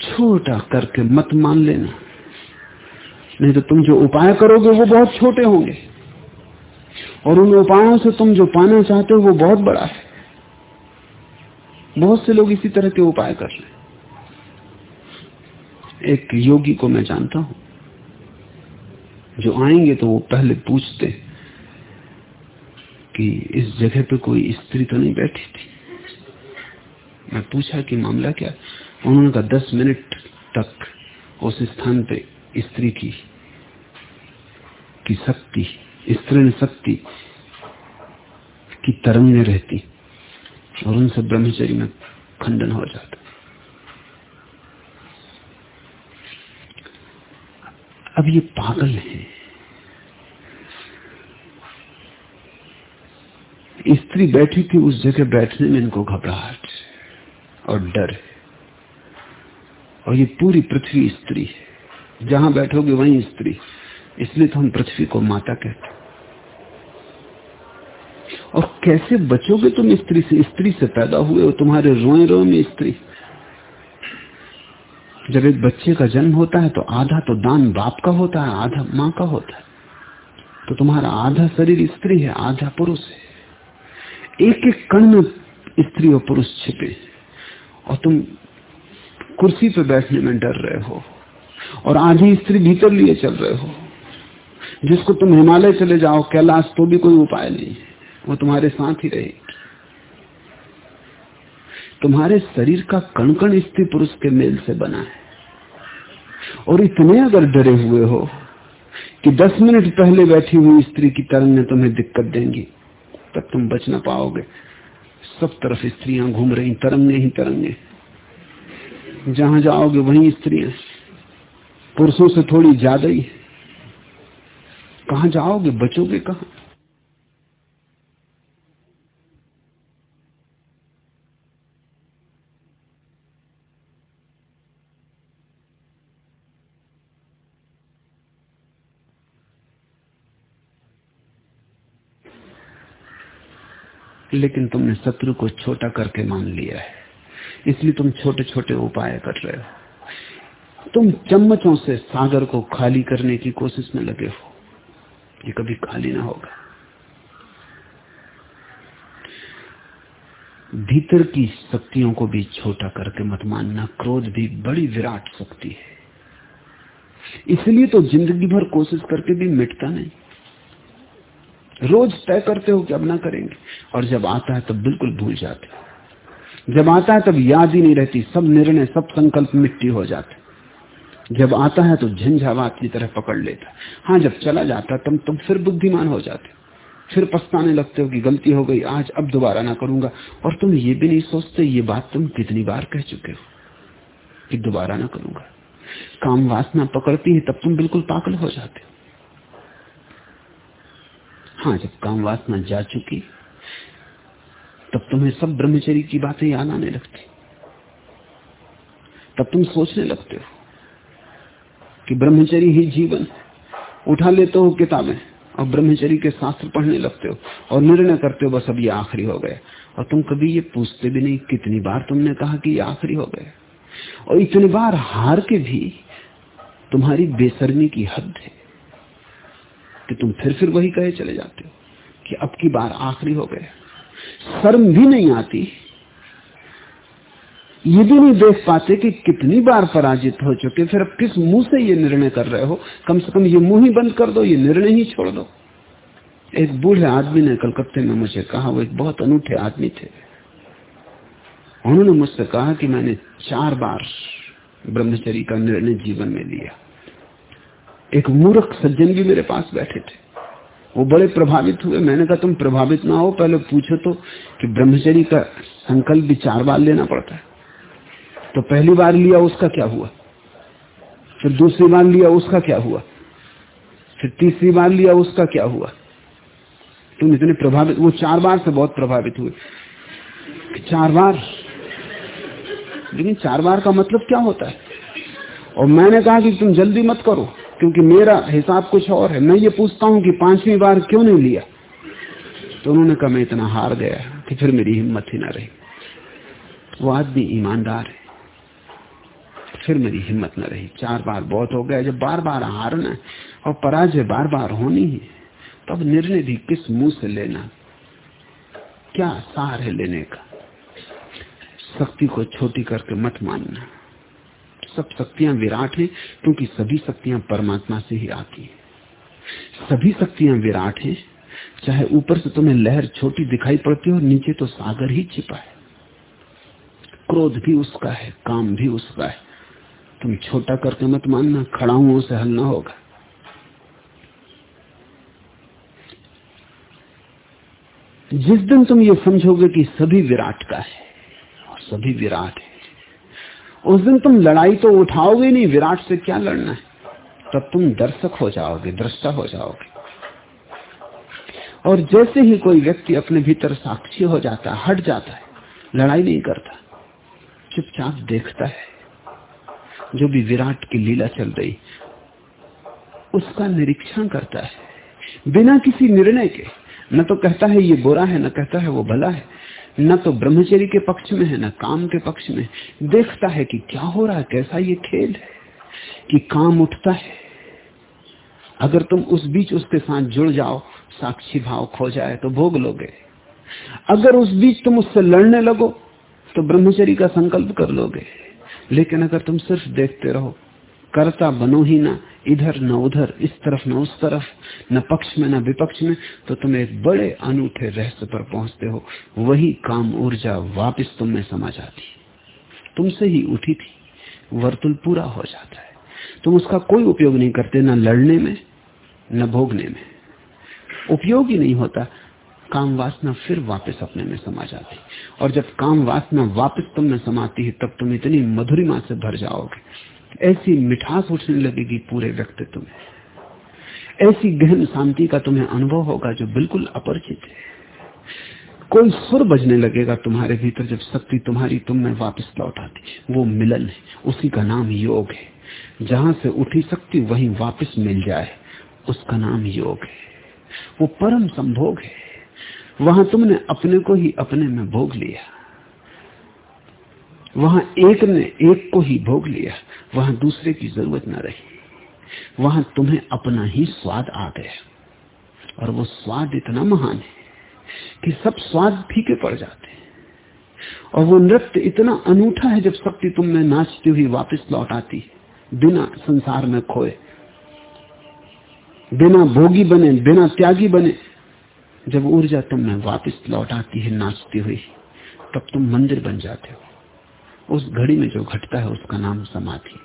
छोटा करके मत मान लेना। नहीं तो तुम जो उपाय करोगे, वो बहुत छोटे होंगे। और उन उपायों से तुम जो पाना चाहते हो वो बहुत बड़ा है। बहुत से लोग इसी तरह के उपाय कर रहे एक योगी को मैं जानता हूँ, जो आएँगे तो वो पहले पूछते कि इस जगह पे कोई स्त्री तो नहीं बैठी थी? मैं पूछा कि मामला क्या? उन्होंने कहा, दस मिनट तक उस स्थान पे स्त्री की की शक्ति स्त्री शक्ति की तरंगें रहती और उनसे ब्रह्मचर्य में खंडन हो जाता। अब ये पागल है। स्त्री बैठी थी, उस जगह बैठने में इनको घबराहट और डर है। और ये पूरी पृथ्वी स्त्री है। जहाँ बैठोगे वहीं स्त्री इसलिए तो हम पृथ्वी को माता कहते और कैसे बचोगे तुम स्त्री से? स्त्री से पैदा हुए हो, तुम्हारे रोए रोए में स्त्री। जब एक बच्चे का जन्म होता है तो आधा तो दान बाप का होता है, आधा माँ का होता है। तो तुम्हारा आधा शरीर स्त्री है, आधा पुरुष है। एक एक कण में स्त्री और पुरुष छिपे और तुम कुर्सी पे बैठने में डर रहे हो। और आधी स्त्री भीतर लिए चल रहे हो। जिसको तुम हिमालय चले जाओ, कैलाश तो भी कोई उपाय नहीं है। वो तुम्हारे साथ ही रहेगी। तुम्हारे शरीर का कण कण स्त्री पुरुष के मेल से बना है। और इतने अगर डरे हुए हो कि दस मिनट पहले बैठी हुई स्त्री की तरंग ने तुम्हें दिक्कत देंगी, तब तुम बच ना पाओगे। सब तरफ़ स्त्रियाँ घूम रही, तरंगे ही तरंगे। जहाँ जाओगे वहीं स्त्रियाँ। पुरुषों से थोड़ी ज़्यादा ही। कहा जाओगे? बचोगे कहा? लेकिन तुमने शत्रु को छोटा करके मान लिया है। इसलिए तुम छोटे छोटे उपाय कर रहे हो। तुम चम्मचों से सागर को खाली करने की कोशिश में लगे हो। ये कभी खाली ना होगा भीतर की शक्तियों को भी छोटा करके मत मानना, क्रोध भी बड़ी विराट शक्ति है। इसलिए तो ज़िंदगी भर कोशिश करके भी मिटता नहीं। रोज तय करते हो कि अब ना करेंगे, और जब आता है तब बिल्कुल भूल जाते हो। जब आता है तब याद ही नहीं रहती, सब निर्णय, सब संकल्प मिट्टी हो जाते जब आता है तो झंझावात की तरह पकड़ लेता हाँ। जब चला जाता तब तुम फिर बुद्धिमान हो जाते हो। फिर पछताने लगते हो कि गलती हो गई, आज अब दोबारा ना करूँगा। और तुम ये भी नहीं सोचते, ये बात तुम कितनी बार कह चुके हो कि दोबारा ना करूँगा। काम वासना पकड़ती है, तब तुम बिल्कुल पागल हो जाते हो। हाँ जब काम वासना जा चुकी, तब तुम्हें सब ब्रह्मचरी की बातें याद आने लगती। तब तुम सोचने लगते हो कि ब्रह्मचरी ही जीवन उठा लेते हो किताबें और ब्रह्मचरी के शास्त्र पढ़ने लगते हो और निर्णय करते हो, बस अब ये आखिरी हो गया और तुम कभी ये पूछते भी नहीं कितनी बार तुमने कहा कि ये आखिरी हो गया और इतनी बार हार के भी तुम्हारी बेसरमी की हद है कि तुम फिर फिर वही कहे चले जाते हो कि अब की बार आखिरी हो गया शर्म भी नहीं आती ये भी नहीं देख पाते कि कितनी बार पराजित हो चुके, फिर अब किस मुँह से ये निर्णय कर रहे हो? कम से कम ये मुँह ही बंद कर दो, ये निर्णय ही छोड़ दो। एक बूढ़े आदमी ने कलकत्ते में मुझे कहा, वो एक बहुत अनूठे आदमी थे। उन्होंने मुझसे कहा कि मैंने चार बार ब्रह्मचरी का निर्णय जीवन में लिया। एक मूर्ख सज्जन भी मेरे पास बैठे थे। वो बड़े प्रभावित हुए। मैंने कहा, तुम प्रभावित ना हो, पहले पूछो तो कि ब्रह्मचरी का संकल्प भी चार बार लेना पड़ता है। तो पहली बार लिया उसका क्या हुआ? फिर दूसरी बार लिया उसका क्या हुआ? फिर तीसरी बार लिया उसका क्या हुआ? तुम इतने प्रभावित, वो चार बार से बहुत प्रभावित हुए। चार बार? लेकिन चार बार का मतलब क्या होता है? और मैंने कहा कि तुम जल्दी मत करो, क्योंकि मेरा हिसाब कुछ और है। मैं ये पूछता हूँ कि पांचवी बार क्यों नहीं लिया? तो उन्होंने कहा, मैं इतना हार गया कि फिर मेरी हिम्मत ही ना रही। वो आदमी ईमानदार है। फिर मेरी हिम्मत न रही। चार बार बहुत हो गया, जब बार बार हारना और पराजय बार बार होनी है तब निर्णय भी किस मुँह से लेना? क्या सार है लेने का? शक्ति को छोटी करके मत मानना। सब शक्तियाँ विराट हैं, क्योंकि सभी शक्तियाँ परमात्मा से ही आती हैं। सभी शक्तियाँ विराट हैं, चाहे ऊपर से तुम्हें लहर छोटी दिखाई पड़ती हो, नीचे तो सागर ही छिपा है। क्रोध भी उसका है, काम भी उसका है। तुम छोटा करके मत मानना, खड़ा हुआ उसे हल ना होगा। जिस दिन तुम ये समझोगे कि सभी विराट का है, और सभी विराट है, उस दिन तुम लड़ाई तो उठाओगे नहीं, विराट से क्या लड़ना है? तब तुम दर्शक हो जाओगे, दृष्टा हो जाओगे। और जैसे ही कोई व्यक्ति अपने भीतर साक्षी हो जाता है, हट जाता है, लड़ाई नहीं करता, चुपचाप देखता है। जो भी विराट की लीला चल रही, उसका निरीक्षण करता है। बिना किसी निर्णय के, न तो कहता है ये बुरा है, न कहता है वो भला है। न तो ब्रह्मचर्य के पक्ष में है, न काम के पक्ष में। देखता है कि क्या हो रहा है, कैसा ये खेल है, कि काम उठता है। अगर तुम उस बीच उसके साथ जुड़ जाओ, साक्षी भाव खो जाए तो भोग लोगे। अगर उस बीच तुम उससे लड़ने लगो तो ब्रह्मचर्य का संकल्प कर लोगे। लेकिन अगर तुम सिर्फ़ देखते रहो, करता बनो ही ना, इधर न उधर, इस तरफ़ न उस तरफ़, न पक्ष में न विपक्ष में तो तुम एक बड़े अनूठे रहस्य पर पहुँचते हो। वही काम ऊर्जा वापस तुम में समा जाती तुमसे ही उठी थी, वर्तुल पूरा हो जाता है। तुम उसका कोई उपयोग नहीं करते, न लड़ने में, न भोगने में। उपयोग ही नहीं होता, काम वासना फिर वापस अपने में समा जाती और जब काम वासना वापस तुम में समाती है, तब तुम इतनी मधुरिमा से भर जाओगे। ऐसी मिठास उठने लगेगी पूरे व्यक्तित्व में ऐसी गहन शांति का तुम्हें अनुभव होगा जो बिल्कुल अपरिचित है। कोई सुर बजने लगेगा तुम्हारे भीतर जब शक्ति तुम्हारी तुम में वापस लौट आती वो मिलन है, उसी का नाम योग है। जहाँ से उठी शक्ति, वहीं वापस मिल जाए, उसका नाम योग है। वो परम संभोग है। वहाँ तुमने अपने को ही अपने में भोग लिया। वहाँ एक ने एक को ही भोग लिया, वहाँ दूसरे की ज़रूरत न रही। वहाँ तुम्हें अपना ही स्वाद आ गया। और वो स्वाद इतना महान है कि सब स्वाद फीके पड़ जाते हैं। और वो नृत्य इतना अनूठा है जब शक्ति तुम में नाचती हुई वापस लौट आती बिना संसार में खोए, बिना भोगी बने, बिना त्यागी बने जब ऊर्जा तुम में वापस लौट आती है, नाचती हुई, तब तुम मंदिर बन जाते हो। उस घड़ी में जो घटता है, उसका नाम समाधि।